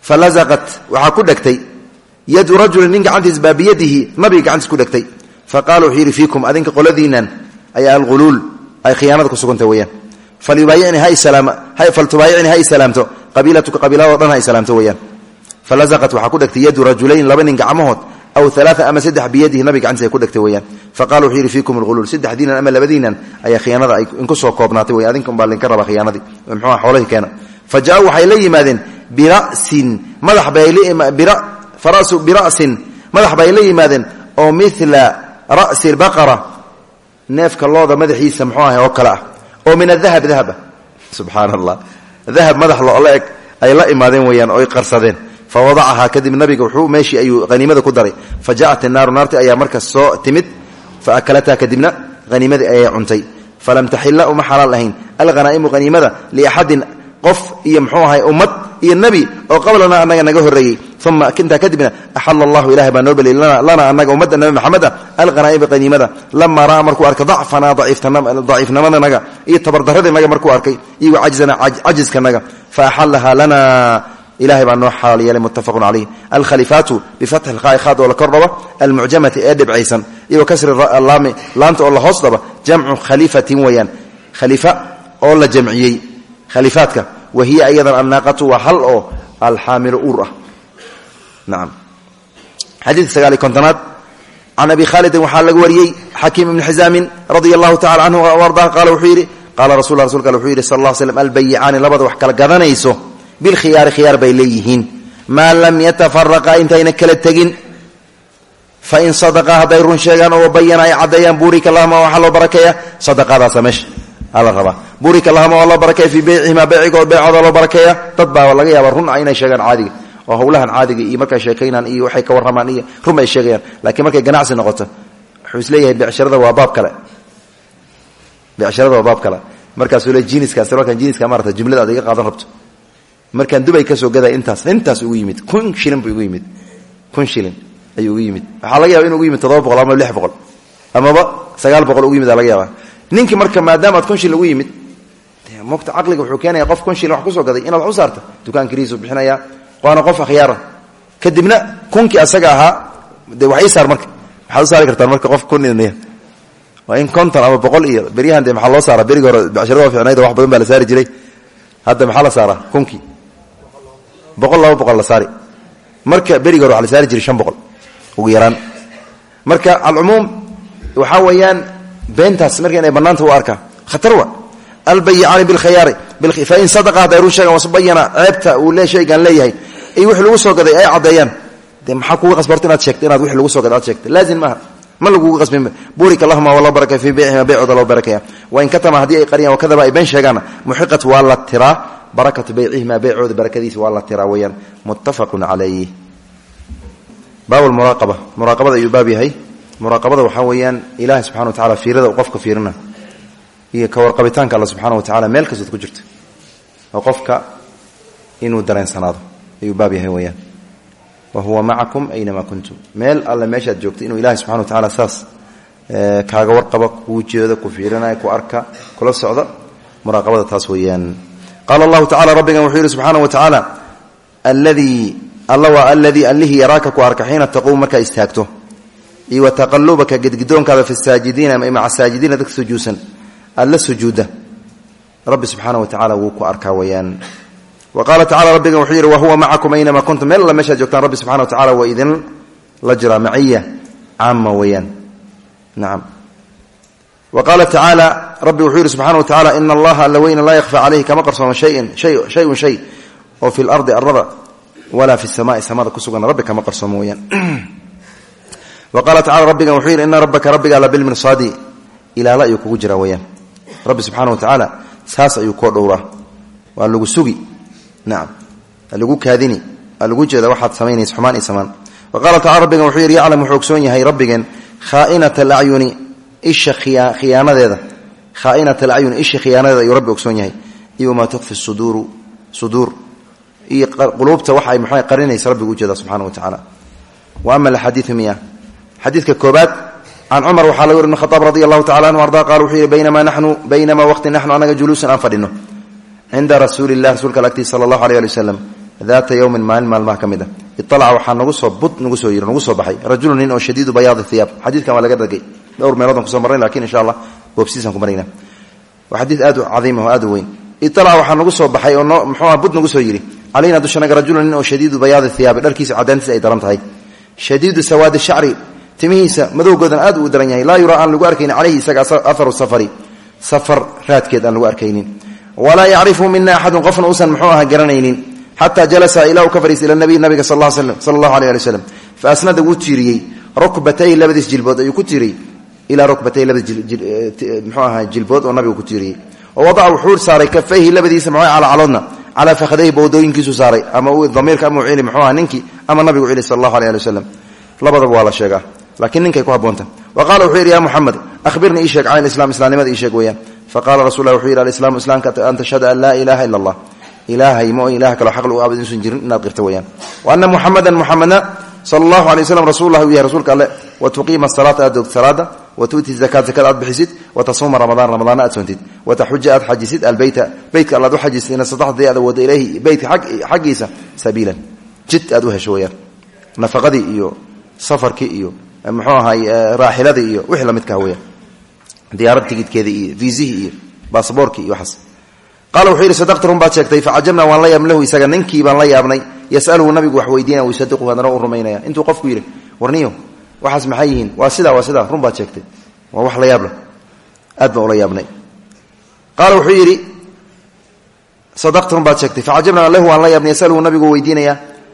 Fa lazaqat waxaa ku dhegtay. Yadu rajulin nin gacantiis baa biyadihi nabiga gacantiis ku dhegtay. Fa qaala fiikum adinka qoladiinan ayaa alguluul ay khiyaanada ku suganta weeyaan faltubaayicni ha islaamto qabiilatuka qabiiladoo dhan ha islaamto weeyaan falazaqat waxaa ku dhegtay yadu rajulayn laba nin gacmahood aw alaaa ama saddex biyadihi nabiga gacantiis ay ku dhegtay weyaan faqala wuxuu yidhi fiikum alguluul saddexdiinan ama labadiinan ayaa khiyaanada ay inku soo koobnaatay wey adinkan baa linka raba khiyaanadii mxuua xoolahii keena fa jaa-uu waxay la yimaadeen birasin madax birasin madax bay la yimaadeen oo mila ra'si baqara neefka looda madaxiisa mxuu ahay ah oo min adahab dahaba subxaan allah dahab madax loola eg ay la imaadeen weyaan oy qarsadeen. Fawadacahaa kadib nabiga wuxuu meeshii ayuu haniimada ku daray. Fa jaءat inaaru naarti ayaa markaas soo timid. Fa akalataa kadibna haniimadii ayay cuntay. Falam taxila uma xalaal ahayn. Alhanaa'imu haniimada liaxadin qof iyo mxuu ahay ummad iyo nebi oo qablana annaga naga horreeyey. Uma intaa kadibna axala allahu ilahay baa noo beliyey lana annaga ummadda nabi maxamed a alhanaaima haniimada lamaa ra'aa markuu arkay dacfanaa daciifnimadanaga iyo tabardaradinaga markuu arkay iyo cajiskanaga fa axalahaa lana ilahay baa noo xalaal yeelay muttafaqun calayh alkhalifaatu bifatxi lqaa'i khaad oo la kor dhabo almucjamati ee dhibcaysan iyo wa kasri laami laanta oo la hoos dhaba jamcu khaliifatin weeyaan. Khaliifa oo khaliifaadka wa hiya ayadan annaaqatu waa hal oo alxaamilu uur ah. Nacam xadiidka sagaaliy kontonaad. Can abi khaalidin waxaa laga wariyey xakiim ibni xisaamin radia allahu tacala canhu arda qaala wuxuu yidhi qaala rasul rasulka wuxuu yidhi sal ll slm albayicaani labada wax kala gadanayso bilkhiyaari khiyaar bay leeyihiin. Maa lam yatafaraqa intayna kala tegin. Fain sadaqa hadday run sheegaan oo bayana ay caddeeyaan buurika lahuma waxaa loo barakeeya sadaqadaasa meesha ala rabaa buurika lahuma waa loo barakeeya fii beycihima beycigood beycooda loo barakeeya. Dad baa laga yaaba run inay sheegaan caadiga. Oo howlahan caadiga iyo markay sheekaynaan iyo waxay ka warramaan iyo run ay sheegayaan. Laakiin markay ganacsi noqoto wuxuu becshirada waa baab kale. Becshirada waa baab kale. Markaasuu le jiniskaas markaan jiniska maarata jumlada ad iga qaadan rabto. Markaan dubay ka soo gaday intaas intaas ugu yimid. Kun shilin buu yimid. Kun shilin ayuu yimid. Waxaa laga yaba inu yimid todoba boqol ama lix boqol amaba sagaal ugu yimid laga yaaba ninkii marka maadaama aad kun shilin ugu yimid mogta caqliga wuxuu keenaya qof kun shilin wax ku soo gaday inaad wax u saarta dukaankiriisu bixinaya waana qof akhyaara kadibna kunkii asaga ahaa de wax ii saar marka. Maxaad u saari kartaan marka qof kun waa in konton ama boqol iyo beryahan de maxaa loo saara berigi hore becshirada waa ficnayd wax badan baa la saari jiray. Hadda maxaa la saaraa? Kunkii. Boqol laba boqol la saari. Marka berigi hore waa la saari jiray shan boqol. Ugu yaraan. Marka alcumuum waxaa weeyaan beentaas marka inay bannaanta u arkaa khatar wa albayicaani bilkhiyaari fain sadaqa hadday run sheegaan wasbayana ceebta uu le shaygan leeyahay. Iyo wix lagu soo gaday ay caddeeyaan. De maxaa kuga qasbarto inaad sheegto inaad wix lagu soo gaday aad sheegto laazim maaha. Ma laguga qasbin burik allahuma waa loo barakay fii beycihima beycooda loo barakeeya wain katama haddii ay qariyaan wakadaba ay been sheegaanna muxiqat waa la tiraa barakatu beycihima beycooda barakadiisa waa la tiraa weeyaan. Muttafaqun calayh baab lmuraaqaba muraaqabada ayuu baab yahay muraaqabada waxaa weeyaan ilaahay subxana wa tacala fiirada uu qofka fiirina iyo ka warqabitaanka alla subxana wa tacala meel kastood ku jirto. Oo qofka inuu dareensanaado ayuu baab yahay weyaan wa huwa macakum aynama kuntum. Meel alle meeshaad joogta inuu ilahay subxana wa tacala saas kaaga warqaba kuu jeedo ku fiirinaya ku arka kula socda muraaqabada taas weeyaan. Qaala allahu tacala rabbigan wuxuu yidhi subxaana wa tacaala alladii alla waa alladii allihii yaraaka ku arka xiina taquum markaa iyo wa taqalubaka gedgidoonkaada fi saajidiina maca saajidiina dadka sujuudsan alla sujuuda. Rabbi subxaana wa tacala wuu ku arkaa weyaan wa qaala tacala rabbigan wuxuu yidhi wahuwa macakum aynama kuntum? Meel alla meeshaad joogtaan rabbi subxana wa tacala waa idin la jiraa maciya caama weeyaan nacam wa qaala tacaala rabbi wuxuu yidhi wa tacala ina allaha alla weyna laa yakfa caleyhi kama qarsoomo shayin shayun shay oo fi lardi arada walaa fi samaai samada ku sugan rabbi kama qarsoomo weyaan qaala tacala rabbigan wuxuu yidhi ina rabbaka rabbiga alla bilmirsaadi ilaala ayuu kugu jiraa weyaan rabbi subxaana wa tacaala saas ayuu koo dhowraa waa lagu sugi nacam waa lagu kaadini waa lagu jeeda waxaad samaynaysa xumaan iyo samaan wa qaala tacala rabbigan wuxuu yidhi yaclam wuxuu ogsoon yahay rabbigeen khaainata alacyuni isha khiyaanadeeda khaainata alacyuni isha khiyaanadeeda ayuu rabbi ogsoon yahay iyo wamaa tukfi suduuru suduur iyo quluubta waxa ay maxaa qarinaysa xadiidka koobaad can cumar waxaa laga wari ibn khaaab radi allahu tacala anhu arda qala wuxuu yihi baynamaa naxnu baynamaa waqti naxnu anaga juluusan aan fadhino. Cinda rasuuli lah rasuulka agtiisa sala allahu aleh ali wasalam daata yowmin maalin maalmaha ka mid a ialaca waxaa nagu soo bud nagu soo yiri nagu soo baxay. Rajulu nin oo shadiidu bayaadi hiyaab xadiidkan waa laga dhagay dhowr meeloodaan kuso marnay laakiin insha allah goobsiisaan ku marayna. Waa xadiid aad u cadiim o aad u weyn. Ialaca waxaa nagu soo baxay oo mxuua bud nagu soo yidhi calayna dushanaga rajulu nin oo shadiidu bayaadi hiyaabi dharkiisa cadaantiisa ay daran tahay. Shadiidu sawaadi shacri timihiisa madowgoodan aad uu daran yahay. Laa yuraa aan lagu arkaynin caleyhi isaga aharu safari. Safar raadkeed aan lagu arkaynin. Walaa yacrifu mina axadun qofna uusan muxuu aha garanaynin. Xataa jalasa ilaa uu ila nabiy nabiga sal sala allahu aleh fa asnada wuu tiiriyey. Rukbatayhi labadiis jilbood ayuu ku tiiriyey. Ilaa rukbatayhi labadiis mxuu aha jilbood oo nabigu ku tiiriyey. Wadaca wuxuu saaray kafayhi labadiisa mxu calacaloodna calaa fakhdayhi bowdooyinkiisu saaray. Ama damiirka ama celi mxuu aha ninkii ama nabigu celi sal allahu aleh ali labadaba waa la sheegaa laakiin ninkay ku haboonta wa qala wuxuu yidhi ya muxamed ahbirnii ii sheeg can islam islaamnimada ii sheeg weeyaan. Faqala rasul lah wuxuu yidhi alislamu islaamka an tashhada an laa ilaha ila allah. Ilaahay ma ilaah kaloo xaq lagu aabud inuusan jirin inaad qirta weeyaan. Wa ana muxamadan muxamedna sala allahu alay waslam rasuullah uu yahay rasuulka alle wa tuqiima asalaata aad doogto salaada wa tu'ti zakaat zakada aad bixisid wa tasuuma ramadaan ramadaana aad soontid wa taxuja aad xajisid albeyta beytka allaad u xajisid ina sadexdii aad awooda ilayhi beytka xaggiisa sabiilan. Jid aad u hesho weeyaan. Nafaqadii iyo safarkii iyo muxuu ahay raaxiladii iyo wixii lamidkaha weeyaan diyaarad tigidkeedii iyo viisihii iyo basaboorkii iyo waxaas. Qaala wuxuu yidhi sadaqta run baad sheegtay facajabnaa waan la yaabn lahu isaga. Ninkii baan la yaabnay yasaluhu nabigu wax weydiinaya wayusadiquhu haddana u rumaynaya. Intuu qofku yidhi warniyo waxaas maxay yihiin? Waa sidaa waa sidaa run baad sheegtay. Waa wax la yaabla. Aad baan ula yaabnay. Qaala wuxuu yidhi sadaqta run baad sheegtay facajabnaa lahu waan la yaabnay yasaluhu nabigu weydiinaya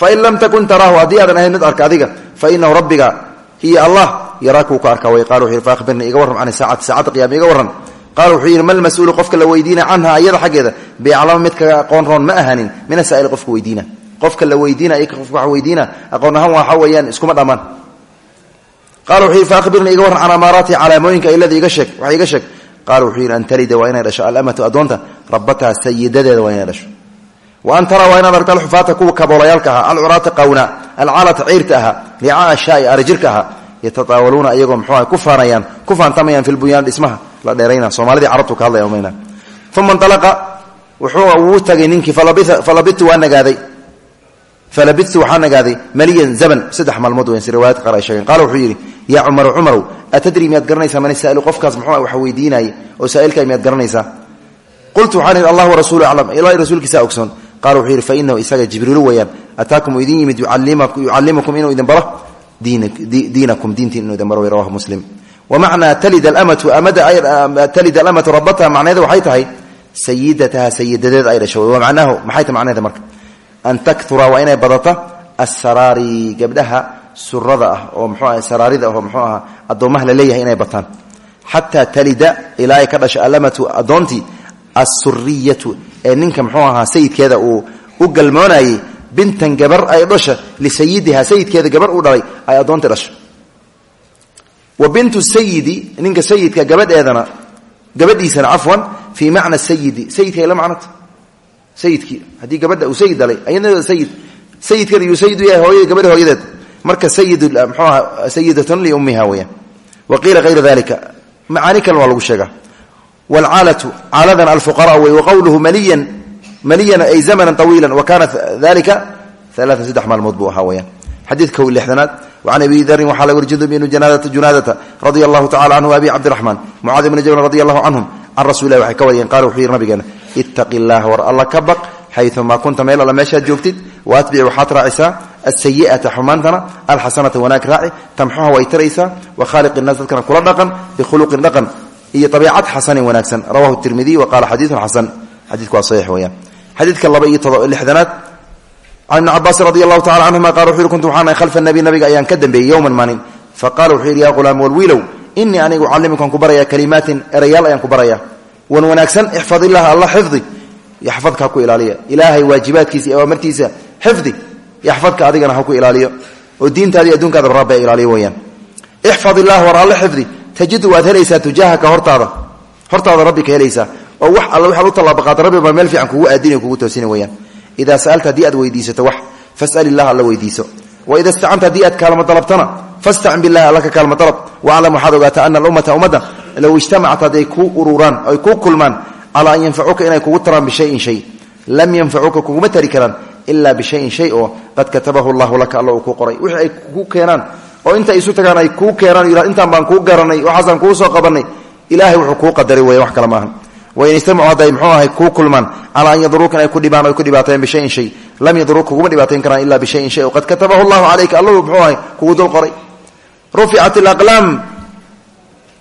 warram iyo iyo fain lam takun taraahu haddii aadan ahayn mid arka adiga fainahu rabbiga hiya allah yaraakuu ka arka way qala wuxu yidhi faahbirnii iga warran can saacati saacadda qiyama iga warran qaala wuxuu yidhi mal mas'uulu qofka la weydiina canha iyada xaggeeda biaclama mid kaga aqoon roon ma ahanin min asaa'ili qofka weydiina qofka la weydiina iyo qofka wax weydiina aqoon ahaan waxa weeyaan iskuma dhammaan qala wuxuu yidhi faahbirnii iga warran can amaaraati calaamooyinka ilada iga sheeg wax iga sheeg qaala wuxuu an talida waa inay dhasho alamatu addoonta rabataha sayidadeeda waa inay dhasho wa an taraa waa inaad argto alxufaata kuwa kaboolayaalka ahaa alcuraata qawna alcaalata ciirta ahaa ricaa shaai arijirka ahaa yatataawaluuna iyagoo mxuuah ku faanayaan ku faantamayaan fi lbunyaan dhismaha la dheerayna soomaalidii carabtu ka hadlaya mayna uma intalaqa wuxuu wuu tagay ninkii falabitu waa nagaaday falabitu waxaa nagaaday maliyan zaban saddex maalmood weyn si riwaayadka qaar ay sheegeen qaala wuxuu yidhi yaa cumaru cumarow atadri miyaad garanaysaa man isaa'ilu qofkaas muxuu wax weydiinaaye oo saa'ilkaa miyaad garanaysaa qultu qala wuxuu yidhi fa inahu isaga jibriilu weeyaan ataakum idin yimid yucallimukum inuu idin baro diinakum diintiin inuu idin baro way rawahu muslim wamacnaa talid alamatu talid alamatu rabataha macnaheeda waxay tahay sayidataha sayidadeed ay dhasho wa macnaahu maxay tahay macnaheeda marka an taktura waa inay badata asaraari gabdhaha surada ah oo mxuu aha saraarida ah oo mxuu aha addoommaha la leeyahay inay bataan xataa talida ilaa ay ka dhasho alamatu addoontii asuriyatu ee ninka mxuu ahaa sayidkeeda uu u galmoonayey bintan gabar ay dhasha lisayidiha sayidkeeda gabar uu dhalay ay addoonta dhasho wa bintu sayidi ninka sayidka gabadheedana gabadhiisana cafwan fii macna sayidi sayidka ay la macnata sayidkii haddii gabadha uu sayid dhalay ayadna sayid sayidkan iyuu sayid u yahay hooyada gabadha hooyadeed. Marka sayid mxuu aha sayidatun liummiha weyaan wa qiila hayra wlcaalatu caaladan alfuqara wey waqowluhu maliyan maliyan ay zamanan طawiila wa kaana dalika alaaa saddex maalmood buu ahaa weyaan xadiidka w lixdanaad wacan abi darin waxaa laga wari jundub bnu junaadata radia allahu tacala canhu abi cabdiraxmaan mucaadi bni jabal radi allahu canhum can rasul lah waxay ka wariyeen qala wuxuu yidhi nabigeena itaqi llaha war alla ka baq xayumaa kunta meel alla meeshaad joogtid waatbic waxaad raacisaa asayi'ata xumaantana alxasanata wanaag raaci tamxuha way taraysaa wa khaaliq innaas dadkana kula dhaqan bikhuluqin dhaqan iyo abiicad xasanin wanaagsan. Rawahu tirmidiy wa qaala xadiiun xasan. Xadiidku waa saxiix weyaan xadiidka laba iyo lixdanaad can ibni cabaasin radi allahu tacala canhuma qala wuxu yhi kuntu waxaan ahay khalfa nabi nabiga ayaan ka dambeeyey yowman maalin. Faqala wuxuu yidhi ya ghulaam walwiilow inii anigu ucallimukaan ku baraya kalimaatin erayaal ayaan ku baraya wan wanaagsan ixfadillaha alla xifdi. Yaxfadka ha ku ilaaliya ilaahay waajibaadkiisa iyo awaamartiisa xifdi yaxfadka adigana ha ku ilaaliyo. Oo diintaadi adduunkaada rabba ilaaliyo weyaan ixfad illah war alle xifdi tajidu waad helaysaa tujaahaka hortaada. Hortaada rabbi ka oo wax alla waxaad u tallaabaqaata rabbi baa meel fiican kugu aadinay kugu toosina weyaan idaa sa'alta haddii aad wax fas'al illah alla weydiiso waida istacanta haddii aad kaalmo dalabtana fastacin billahi alla ka kaalmo dalab. Waclam waxaad ogaata ana alummata ummadda low ijtamacat hadday kuu ururaan ay kuu kulmaan calaa an yanfacuuka inay kugu taraan bishayin shay. Lam yanfacuuka kuguma tari karaan ilaa bishayin shay oo qad katabahu llahu laka alla uu kuu qoray. Wixii ay kuu keenaan oo inta isu tagaan ay kuu keenaan intaan baan kuu garanay waxaasaan kuu soo qabanay ilahay wuxuu kuu qadaray weya wax kale maaha wain istamacuu hadday mxuu ahay kuu kulmaan calaa an yaduruuka inay ku dhibaan oy ku dhibaateen bishayin shay. Lam yaduruuka kuguma dhibaatayn karaan ila bishayin shay qad katabahu llahu calayka allahu mxuu ahay kugu dul qoray. Ruficat alaqlaam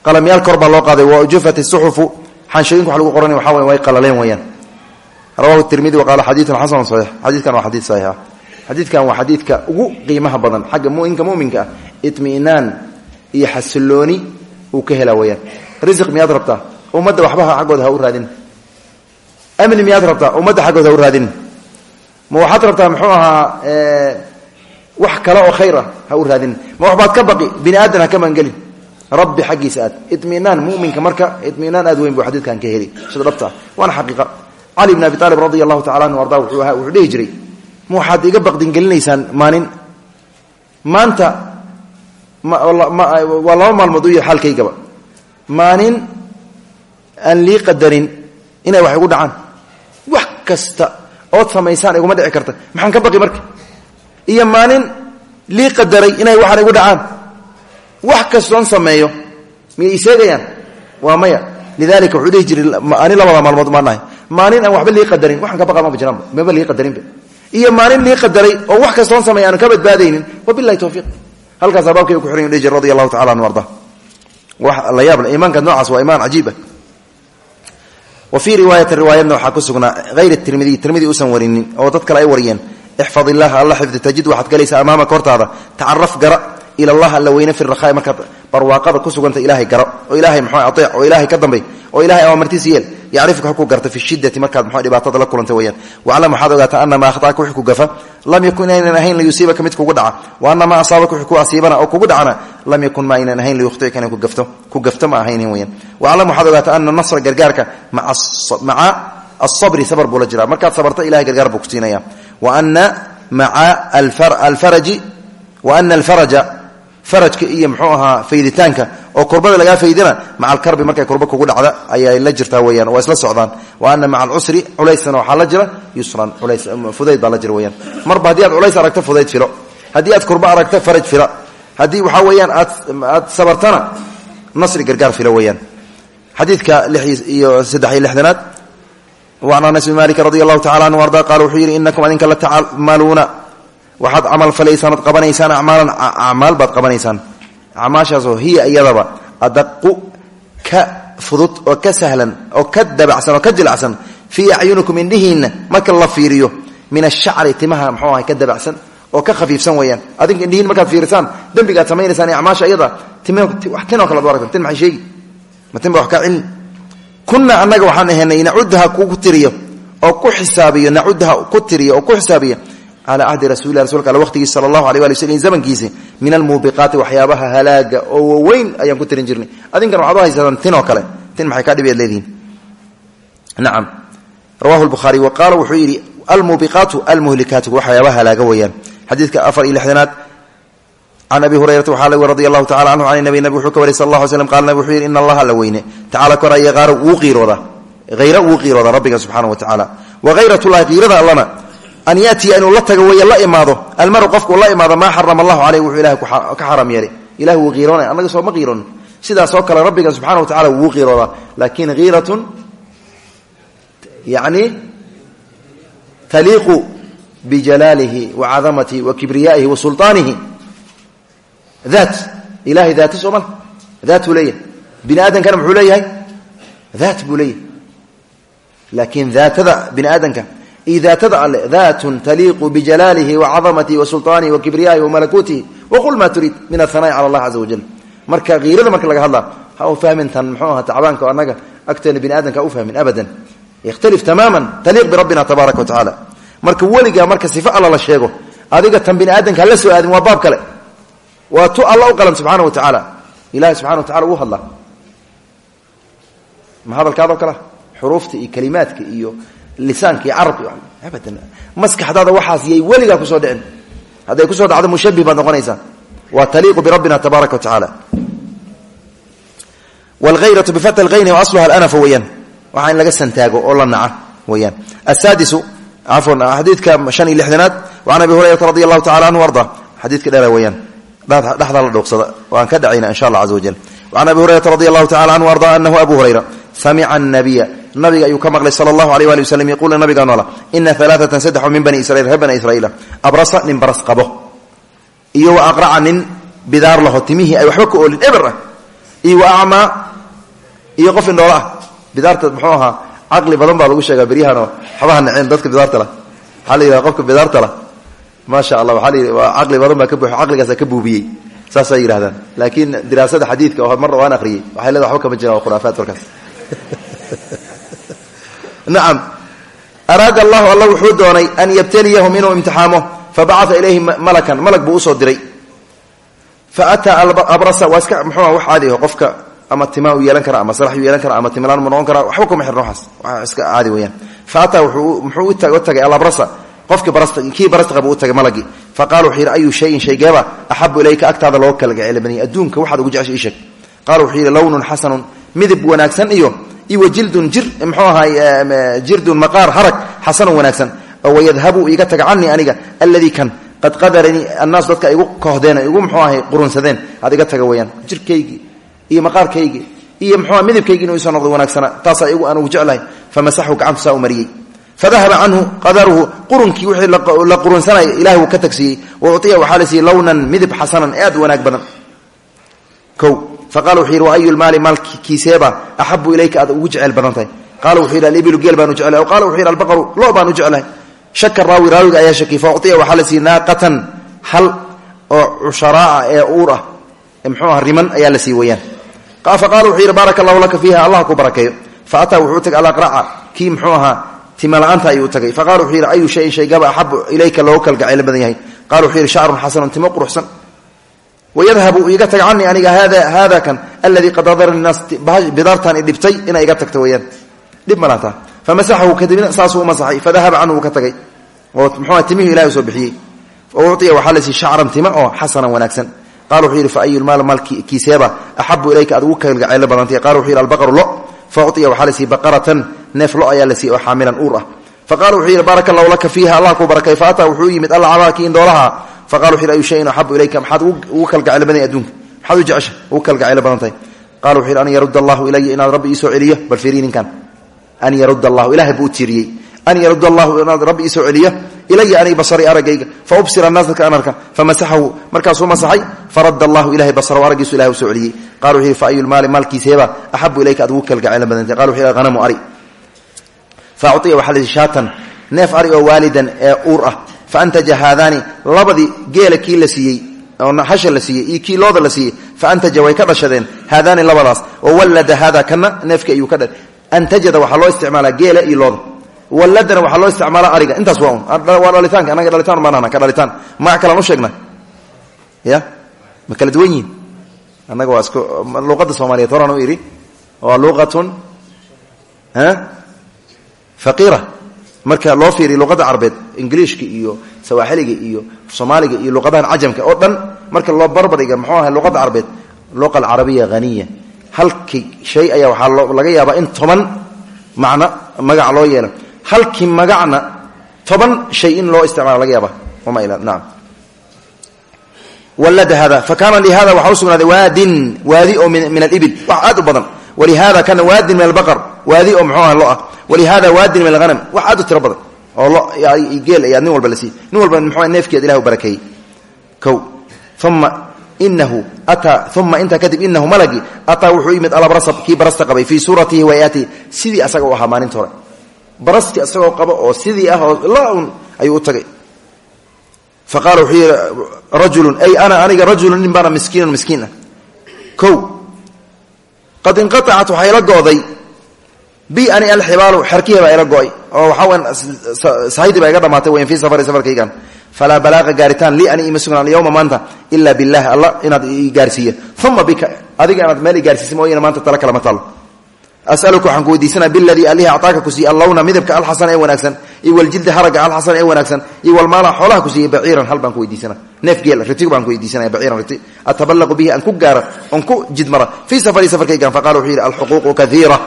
qalamyaal kor baa loo qaaday wa ujufat isuxufu xanshooyinka wax lagu qoran waxa wey way qalaleen weyaan rawahu tirmidi wa qaala xadiidun xasanu saxiix xadiidkan waa xadiid saxiix ah. Xadiidkan waa xadiidka ugu qiimaha badan xagga muminka muminka ah itmi'naan iyo xasilooni uu ka helaa weyaan risiq miyaad rabtaa? Ummadda waxbaha xaggooda ha u raadin. Amni miyaad rabtaa? Ummadda xaggooda ha u raadin. Ma waxaad rabtaa muxuu ahaa wax kale oo khayr ah ha u raadin. Ma waxbaad ka baqi? Bini aadan ha ka maangelin rabbi xaggiisa aad. Itminaan muminka marka itminaan aad weyn buu xadiidkan ka heli. Sida dhabta. Ah waana xaqiiqa. Cali bn abi aalib radi allahu tacala anhu arda wuxuu ahaa wuxuu dhihi jiray. Ma waxaad iga baqdingelinaysaan maalin maanta waa laba maalmood u yahay xaalkaygaba. Maalin aan lii qadarin inay wax igu dhacaan. Wax kasta ood samaysaan iguma dhici karta. Maxaan ka baqi marka? Iyo maalin lii qadaray inay waxaan igu dhacaan. Wax kastoon sameeyo miyay iseegayaan waa maya. Lidalika wuxuu dhihi jiray ani labada maalmood maanahay maalin aan waxba lii qadarin waxaan ka baqa maba jiraanba maba lii qadarinba. Iyo maalin lii qadaray oo wax kastoon sameeya aanu ka badbaadaynin wabilahi towfiiq halkaas abaabkay ku xiran dhihi jir radi allahu tacala anhu arda. La yaable iimaanka noocaas waa iimaan cajiiba wa fii riwaayati riwaayadna waxaa ku sugnaa hayr tirmidiy tirmidi usan warinin oo dad kale ay wariyeen ixfad illaha alla xifdi tajid waxaad galaysaa amaamaka hortaada tacaraf gara ila allah alla weyne fi rakhaai markaad barwaaqada ku suganta ilahay garo oo ilahay mxu aeec oo ilahay ka dambay oo ilahay amartiis yeel yacrifka ha ku garta fi shidati markaad mxu dhibaatada la kulanta weyaan waclam waxaad ogaataa ana maa akhطaka wixii ku gafa lam yakun inaynan ahayn liyusiibaka mid kugu dhaca. Wa ana maa asaabaka wixii ku asiibana oo kugu dhacana lam yakun ma aynan ahayn liyukhطicka inay kugafto ku gafto ma ahaynin weyaan waclam waxaad ogaataa ana nasra gargaarka maca asabri sabr buu la jiraa. Markaad sabarto ilahay gargaar buu ku siinaya wa ana maca alfaraji wa ana farajka iyo mxuu ahaa fayditaanka oo kurbada lagaa faydina maca alkarbi markay kurba kugu dhacda ayay la jirtaa weyaan waa isla socdaan. Wa ana maca alcusri culaysna waxaa la jira yusran fudayd baa la jira weyaan marba haddii aad culays aragto fudayd filo. Haddii aad kurba aragto faraj fila. Haddii waxaa weeyaan aad aad sabartana nasri gargaar filo weyaan xadiidka iyo saddex iyo lixdanaad waan anas bin malik radi allahu tacala anhu arda qaala wuxuu yidhi inakum adinka la tacmaluuna waxaad camal falaysaan ood qabanaysaan acmaalan acmaal baad qabanaysaan. Acmaashaasoo hiya iyadaba adaqu ka fudud oo ka sahlan oo ka dabacsan oo ka jilacsan fii acyunikum indhihiinna marka la fiiriyo min ashacri timaha mxuu ahay ka dabacsan oo ka khafiifsan weeyaan. Adinka indhihiin markaad fiirisaan dembigaad samaynaysaan ee acmaasha iyada wax tin oo kale ad aragtan tin maxay sheegi? Ma tin ba wax kaa cilmi kunna annaga waxaan ahaynay nacudaha ku tiriyo oo ku xisaabiyo nacudaha ku tiriyo oo ku xisaabiyo calaa cahdi rasulilah rasulka al waqtigiis sala allahu alay wali wslm zamankiisi min almuubiqaati waxyaabaha halaaga oo waweyn ayaan ku tirin jirnay adinkan waxaad u haysataan tin oo kale tin maxay kaa dhibeed leedihiin nacam rawahu lbukhaari wa qaala wuxuu yidhi almuubiqaatu almuhlikaatu waxyaabaha halaaga weeyaan xadiidka afar iyo lixdanaad can abi hurayrata waxaa la radi allahu tacala canhu can nabi nabi wuxuu ka wariy sal allah ly slm qala nabig wuxuu yidhi in allaha la weyne tacala koraya qaara wuu qiirooda hayra wuu qiirooda rabbiga subxaana wa tacaala wa hayratullahi qiirada allana an yatiya inuu la tago wey la imaado almaru qofkuu la imaado maa xarama allahu caleyh wuxuu ilahay ka xaram yeelay. Ilah wuu qiiroonay annaga soo ma qiiroon sidaasoo kale rabbiga subxana wa tacala wuu qiiroodaa laakin hiiratun yani taliiqu bijalaalihi wa cadamatihi wa kibriyaihi wa sulطaanihi daat ilahay daata soo mal daat buu leeyahay. Bini aadamkana muxuu leeyahay? Daat buu leeyahay. Laakiin daatada bini aadamka daatada alle daatun taliiqu bijalaalihi wa cadamatihi wa sulطaanihi wa kibriyaihi wa malakuutihi waqul maa turid min ahanaa'i cala allah caza wajal marka kiirada marka laga hadla ha u fahmin tan muxuu aha tacbaanka annaga agteena bini aadamka ha u fahmin abadan yakhtalif tamaaman taliiq birabbina tabaaraka wa tacaala marka weligaa marka sifo alla la sheego adiga tan bini aadamka hala soo aadin waa baab kale waa tu alla u qalan subxana wa tacaala ilahi subxana wa tacala uu hadlaa ma hadalkaadoo kale xuruufta iyo kalimaadka iyo lisaanka iyo carabka abadan maskaxdaada waxaas yay weligaa ku soo dhicin. Hadday ku soo dhacdo mushabih baad noqonaysaa waa taliiqu birabbina tabaaraka wa tacaala. Wlhayratu bifat lhayni waasluha alanafa weyaan waxaa in laga santaago oo la naca weyaan asaadisu cafwan xadiidka shan iyo lixdanaad wacan abi hurayrata radi allahu tacala anhu arda xadiidka dheera weyaan dhexdaa la dhoogsada waan ka dhacayna insha allah caza wajal wacan abi hurayrata radi allahu tacala anhu arda anahu abu hurayra samica nabiya nabiga ayuu ka maqlay sala allahu aleyh wali waslm yaquula nabiga noola ina alaaatan saddexu min bani israiil reer bani abrasa nin baras qabo iyo wa aqraca nin bidaar laho timihii ay waxba ka oolin eber ah iyo wa acmaa iyo qof indhoolo ah muxuu ahaa caqli badan baa lagu sheegaa beryahanoo xabaha naceen dadka bidaarta la yidhaha qofka bidaarta lah maasha allah waxaa la yidhi badan ka buuxo caqligaasa ka buubiyey saasay yidhahdaan laakiin diraasada xadiidka oo marna waan akhriyey waxay leeda waxba kama jiraan waa khuraafaad warkaas nacam araada allahu alla wuxuu doonay an yabtaliyahum inuu imtixaamo fabacaa ilayhi malakan. Malag buu u soo diray. Fa ataa abrasa waa iska muxuua wax caadi aho qofka ama timaa u yeelan kara ama salax u yeelan kara ama timlaan mu noqon kara waxba kuma xirno waxaas. Waa iska caadi weyaan fa ataa muxuu u tagay alabrasa. Qofkii kii barasta qaba u tagay malagii. Fa qaala wuxuu yidhi ayu shayin shaygeeba axabu ilayka agtaada loo kala gaceyla badanya adduunka iwa jildun jir mxuu ahay jirdun maqaar harag xasanun wanaagsan wayadhabu iga taga canii aniga alladii kan qad qadaranii annaas dadka igu koohdeen igu mxuu ahay qurunsadeen ad iga taga weyaan jirkaygii iyo maqaarkaygii iyo mxua midabkaygii inuu isoo noqdo wanaagsana taasaa igu aan ugu jeclahay famasaxu gacantu saa u mariyey. Fadahaba canhu qadaruhu qurunkii wixii la qurunsanaya ilahi wuu ka tagsiiyey wa uciya waxaa la siiyey lownan midab xasanan aad wanaag badan. O faqala wuxuu yidhi wa ayu lmaali maalkiiseeba axabu ilayka aad ugu jecel badan tahay qaala wuxuu yidhi alibilu geel baan u jeclahay o qala wuxuu yidhi albaqaru lo baan u jeclahay shaka raawi raawiga ayaa shakiyey fa uciya waxaa la siiyey naaqatan hal oo cusharaaca ee uur ah mxuu aha riman ayaa la sii weyaan faqala wuxuu yidhi baaraka allahu laka fiiha allah ku barakeeyo fa ataa wuxuu tagay alaqraca kii mxuu ahaa timala'aanta ayuu quruxsan wayadhabu iga taga canii aniga haada kan aladii qad adarani naas bidaartaan idhibtay ina iga tagta weyaan dhib malata famasaxahu kadibna saasuu u masaxay fadahaba canhu ka tagay oo mxuua timihii ilahi u soo bixiyey uciya waxaa la sii shacran tima oo xasanan wanaagsan qala wuxuu yidhi fa ayu lmaal maalkiiseeba axabu ilayka aad ugu kalgacaylo badantay qala wuxuu yidhi albaqaru lo fa uciya waxaa la sii baqaratan neef lo ayaa la sii oo xaamilan uur ah faqala wuxuu yidhi baaraka allahu laka wuxu axabu ilayka maxaad ugu kalgacaylo badan adduunka maxaad u jecesha ugu kalgacaylo badan tahay qala wuxuu yidhi an yarudda allahu ilaya inaad rabbi iisoo celiyo bal fiiriy ninkan an yarudda allahu ilahay buu u tiiriyey an yarudda allahu inaad rabbi iisoo celiyo ilaya aniga basari araggayga fa ubsira annaas dadka an arka famasaxahu markaasuu masaxay faradda allahu ilahay basarahu araggiisu ilahay u soo celiyey qala wuxuu yidhi fa ayu lmaali maalkiiseeba axabu ilayka aad ugu kalgacaylo badan tahay qala wuxu hanamu ari fa uciya waxaa lasi shaatan neef ari oo waalidan ee uur ah faantaja haadaani labadii geela kii la siiyey hasha la siiyey iyo kii looda la siiyey faantaja way ka dhashadeen haadaani labadaas oo wallada haada kana neefki ayuu ka dha antajada waxaa loo isticmaalaa geela iyo looda walladana waxaa loo isticmaalaa ariga intaas waa waa dhalitaanka anaga dhalitaan maanahna ka dhalitaan magac kalaan u sheegna ya ma kala duwan yihiin annaga waa isku marka loo fiiriyo luqadda carabeed ingiliishka iyo sawaaxiliga iyo soomaaliga iyo luqadahan cajamka oo dhan marka loo barbardhiga muxuu ahay luqadda carabeed luqa alcarabiya haniya halkii shay ayaa waxaa laga yaabaa in toban macno magac loo yeelo. Halkii magacna toban shay in loo isticmaalo laga yaaba naam. Wallada hada fa kaana lihada waxaa u sugnaaday waadin waadi oo min alibil. Wax aad u badan. Walihada kana waadin waadi oo muxuu aha lo ah. Walihada waadin min alhanam wax aad u tiro badan. Oo lo geel ayaa nin walba la siiyey. Nin walba muxuu neefkeed ilah u barakeeyey kow uma inahu ataa uma intaa kadib inahu malagii ataa wuxuu yimid alabrasab kii barasta qabay fii suuratihi wayaatihi sidii asaga u ahaa maalinta hore. Baraskii asagoo qaba oo sidii ah oo laun ayuu u tagay. Fa qaala wuxuu yidhi rajulun ay ana aniga rajulun nin baana miskiinun miskiin ah. Kow qad inqaacat waxaa ila go'day bi ani alxibaalu xerkihi baa ila go'ay. Oo waxaa weyan sahaydi baa iga dhamaatay wayan fii safari safarkaygan. Falaa balaaqa gaaritaan lii ani ima sugnaan alyawma maanta ila billahi alla inaad i gaarsiiya. Uma bika adiga inaad meel i gaarsiisa maanta tala kalama taalo asaluka waxaan ku weydiisanaa biladii alihi actaaka ku siiye allawna midabka alxasan wanaagsan iyo waljilda haraga alxasan ee wanaagsan iyo walmaala xoolaha ku baciiran hal baan neef geel ritigu baan ku baciiran riti ataballaqu bihi aan ku gaara oon ku jidmara. Fii safari safarkaygan faqala wuxuu yidhi alxuquuqu kaiira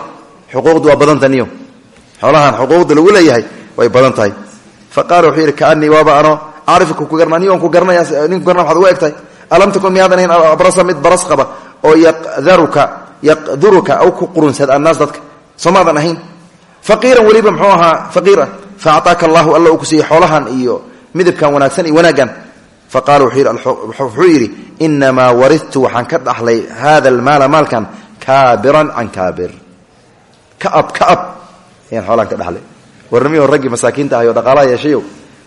xuquuqdu waa badantaniyo xoolahan xuquuqda lagu leeyahay way badan tahay. Faqala wuxuu yidhi kaanii waaba ano aarifka ku garna niyoon ku garanaya nin ku garna waxaad ugu eg tahay alam takun miyaadan ahayn abrasa mid baras qaba oo yaqdaruka yaqduruka aw ku qurunsad annaas dadka. Soomaadan ahayn. Faqiiran weliba muxuu ahaa faqiir fa alla uu ku xoolahan iyo midabkan wanaagsan iyo wanaaggan. Faqala wuxuu yidhi inamaa waridtu waxaan ka dhaxlay hada almaala maalkan kaabiran can kaabir kaab kaab ayaan xoolahan ka dhaxlay. Warnamiyo raggii masaakiinta ahay oo yeeshayo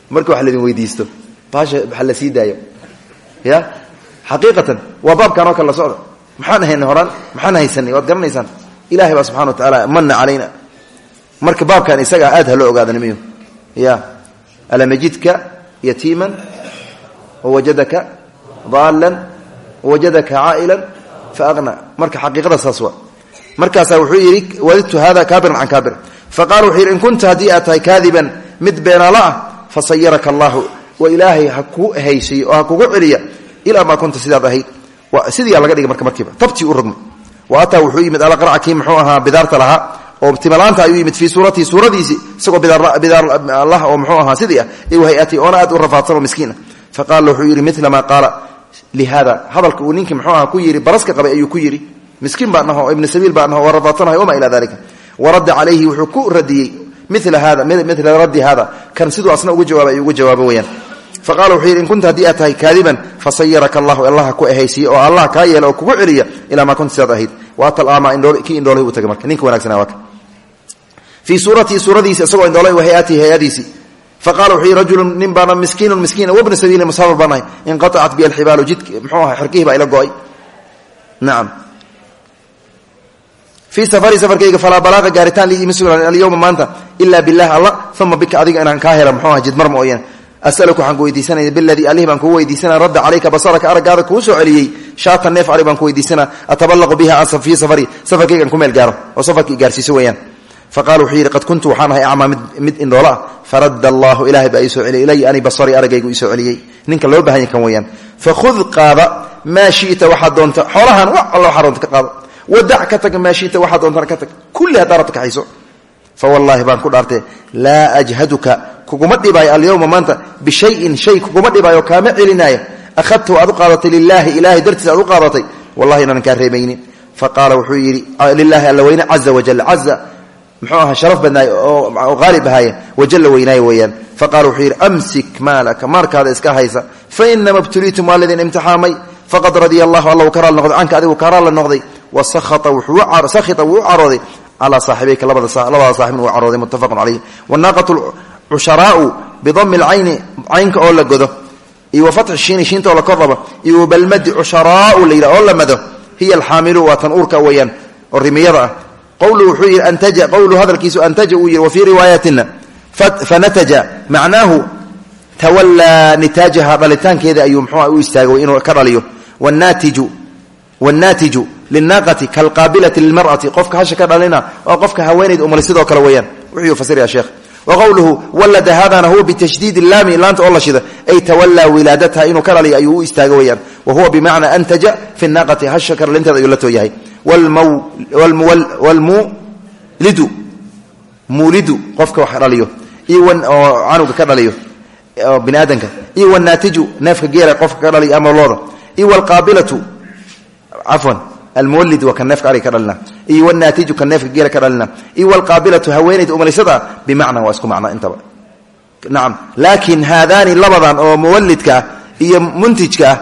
marka wax laydin weydiisto. Baasha waxa la sii ya? Xaqiiqatan waa baabkan oo kale la socda. Maxaan haynay horaan? Maxaan haysanay? Waad garanaysaan? Ilahay baa subxana wa tacaala mana calayna. Marka baabkan isagaa aad ha loo ogaada nimiyo ya? Alam yajidka yatiiman wawajadaka daalan wawajadaka caa'ilan faaqna marka xaqiiqada saas markaasaa wuxuu yidhi wadidtu hada kaabiran can kaabir. Faqala wuxuu yidhi in kunta haddii aad tahay mid beenaala ah fasayaraka allahu wa ilaahay ha ku haysiyo oo kugu celiya ilaa maa kunta sidaad ahayd. Sidiiyaa laga dhigay marka markiiba. Tabtii u rogmay wa ataa wuxuu yimid alaqraca kii muxuu ahaa bidaarta lahaa oo timalaanta ayuu yimid fii suuratihi suuradiisii isagoo bidaarlah oo muxuu ahaa sidii ah iyo hay'atii oona aad u rafaadsan oo miskiina faqaala wuxuu yidhi mila maa qaala lihada hadalka uu muxuu aha ku yidhi baraska qabay ayuu ku yidhi miskiin baan aho ibnu sabiil baan aho waa rafaadsanahay wamaa ilaa dalika waradda calayhi wuxuu ku radiyey mila hada mila raddi hada kan siduu asna ugu jawaabay ayuu ugu jawaabo weyaan faqala wuxuu yidhi in kunta haddii aad tahay kaadiban fasayaraka allahu allaha ku ehaysiiye oo allah kaa yeela kugu celiya ilaa maa kunta sidaad ahayd. Waata alaama kii indhoolay u tagay marka ninka wanagsana waa ka fii suuratihi suuradiisi isagoo indhoolay wa hay'atihi hay'adiisii faqala wuxuu yidhi rajulu nin baana miskiinun miskiina wabna sabiili musaafir baan ahay. Inqaacat bi alxibaalu jidk muxuu aha xerkihii baa ila go'ay fii safari safarkayga falaa balaaqa gaaritaan lii ima sugnaan alyawma maanta ila billahi alla uma bika adiga inaan kaa hela muxuu aha jidmar mooyaan. Asaluka waxaan ku weydiisanaya biladii alihi baan kugu weydiisanaa radda calayka basaraka araggaada kuu soo celiyey shaatan neef ari baan ku weydiisanaa ataballaqu biha fii safari safarkaygan ku meel gaaro oo safarkii gaarsiiso weeyaan. Faqala wuxuu yidhi qad kuntu waxaan ahay acmaa mid indhoola ah faradda allahu ilahay baa ii soo celiyay ilaya ani basari araggaygu ii soo celiyey. Ninka loo bahanya kan weeyaan. Fakhud qaada maa shita waxaad wadac ka tag maa shita waxaad doontana ka tag. Kulli haddaa rabta kaxayso fawallaahi baan ku dhaartee laa ajhaduka kuguma dhibaayo alyawma maanta bishayin shay kuguma dhibaayo kaama celinaayo ahadtahu aad u qaadatay lilaahi ilahay dartiis aad u qaadatay. Wallahi inaanan kaa reebaynin faqaala wuxuu yidhi lilaahi alla weyne caza wajal caza muxuu aha sharaf badnaay oo haalib ahaaye wajalla weynaaye weeyaan. Faqala wuxuu yidhi amsik maalaka maalkaada iska haysa fainama btuliitum waa ladin imtixaamay faqad wa sakhita wuu u carooday calaa saaxibayka labada saaxibna wuu carooday muttafaqun calayh wanaaqat cusharaau bidami lcayni caynka oo la godo iyo wa fatxi shiini shiinta oo la kor rabo iyo wabalmadi cusharaau la yidhah oo la mado hiya alxaamilu waa tan uurka weeyaan oo rimiyada ah. Qowlu wuxuu yidhi antaja qowlu hadalkiisu antaja uu yidhi wa fii riwaayatina fanataja macnaahu tawallaa nitaajaha dhalitaankeeda ayuu mxuuha u istaagay inuu ka dhaliyo wanaatiju linaaqati kalqaabilati lilmar'ati qofka hasha ka dhalina waa qofka haweenayd umali sidoo kale weeyaan wuxuu fasiraya sheekh waqowluhu walada hadana huwa bitashdiid laami laanta oo la shida ay tawallaa wilaadataha inuu ka dhaliyo istaago weyaan wa huwa bimacnaa antaja fi naaqati hasha ka dhalinteeda ayuu la too yahay wlmulidu muulidu qofka wax dhaliyo iyo oo canuga ka dhaliyo bini aadamka iyo wnaatiju neefka geela qofka ama looda iyo wlqaabilatu cafwan almuwalid waa kan neefka ariga ka dhalina iyo wnaatiju kan neefka geela ka dhalina iyo wlqaabilatu haweenayda umalisada bimacna waa isku macna intaba. Nacam laakiin haadaani labadan oo muwalidka ah iyo muntijka ah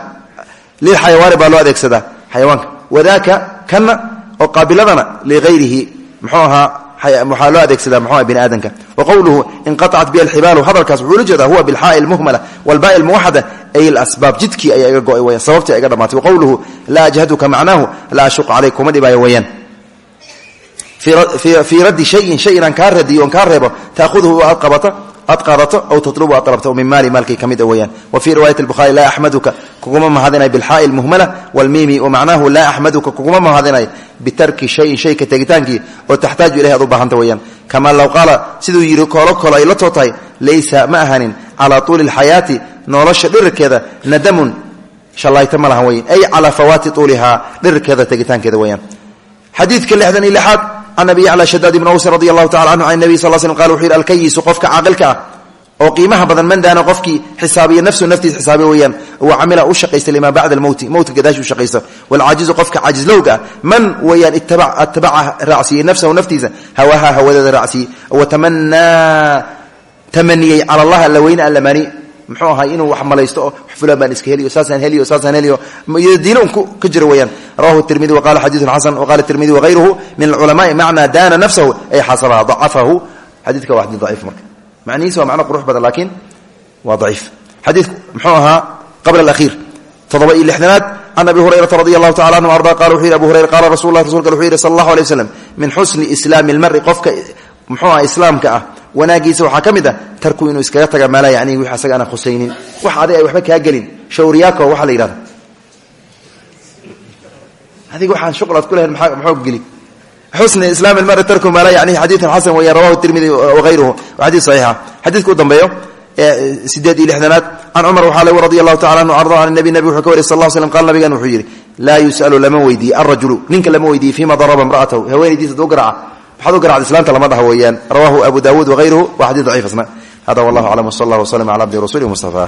lilxayawaani baa loo adeegsadaa xayawaanka. Wadaaka kana oo qaabiladana liayrihi muxuu ahaa waxaa loo adeegsadaa muxuu bini aadamka wa qowluhu inqaacat bi alxibaalu hadalkaas wuxuu la jeedaa huwa bilxaa'i lmuhmala walbaai almuwaxada ay alasbaab jidkii ayaa iga go'ay weyaan sababtii a iga dhamaatay. Wa qowluhu laa ajhaduka macnaahu laa ashuqa caleyk kuma dhibaayo weeyaan fii raddi shayin shay inaan kaa radiyo on kaa reebo taahuduhu aad qabata aad qaadato aw tatlubu aad dalabto min maali maalkay ka mid a weeyaan. Wa fii riwaayati lbuhari laa axmaduka kuguma mahadinay bilxaa'i lmuhmala walmiimi wa macnaahu laa axmaduka kuguma mahadinay bitarki shayin shayka tegitaankii oo taxtaaju ilahi aad u baahanta weeyaan. Kamaa low qaala siduu yidhi koolo kolo ay la too tahay laysa ma ahanin calaa tuuli lxayaati nolosha dhirirkeeda nadamun. Shallaayta ma lahan weyan ay calaa fawaati tuulihaa dhirirkeeda tegitaankeeda weeyaan. Xadiidka lixdan iyo lixaad can abi yacla shadaad ibn awsin radi allahu tacala canhu can nabiy sal l slm qala wuxuu yidhi alkayisu qofka caaqilka ah oo qiimaha badan man daana qofkii xisaabiya nafsu naftiis xisaabiya weeyaan wa camila u shaqaysta limaa bacda almowti mowtka gadaashi u shaqaysta waalcaajizu qofka caajizlowga ah man weeyaan atabaca raacsiiyey nafsahu naftiisa hawaha hawadeeda raacsiiyey watamanaa tamaniyey cala allah alla weyne allamaani muxuu ahay inuu wax malaysto oo fulan baan iska heliyo saasaan heliyo saasaan heliyo. Diino un ka jiro weeyaan. Rawahu tirmidi wa qala xadiidun xasan wa qala tirmidi wagayruhu min alculamaai macnaa daana nafsahu ay xasabaha dacafahu xadiidka waa xadiid daciif marka. Macnihiisa waa macno qurux badan laakiin waa daciif. Xadiidku muxuu ahaa qabla alakhiir toddoba iyo lixdanaad can abi hurayrata radi allahu anhu arda qala abu hurayra qala rasul lah rasulka wuxuu yidhi sala allahu alay waslam min xusni islaami muxuu aha islaamka ah wanaagiisa waxaa ka mid ah tarku inuu iskaga taga maala yani wix asaga aanan khusaynin. Wax adig ay waxba kaa gelin. Shawriyaako waxaa la yidhahda adiga waxaan shuqlaad ku lahayn maxaa geli? Xusni islaam ilmari tarku maala yani xadiidun xasan weeyaan rawahu tirmidi wagayruhu waa xadiid saxiixa. Xadiidka u dambeeyo sideed iyo lixdanaad can cumar waxaa le radi allahu tacala anhu arda an nabi nabi wuxuu ka wariy sal l slam qaal nabigan wuxuu yidhi laa yus'alu lama weydiiye alrajulu ninka lama weydiiye fima daraba imra'atahu. Haweenaydiisa duu garaaca waxaad u garacda islaanta lama dhaha weeyaan. Rawahu abu dawuud wagayruhu waa xadid daciif asna hada wallahu aclam wsal allah wslm cala abdi rasuuli mustafa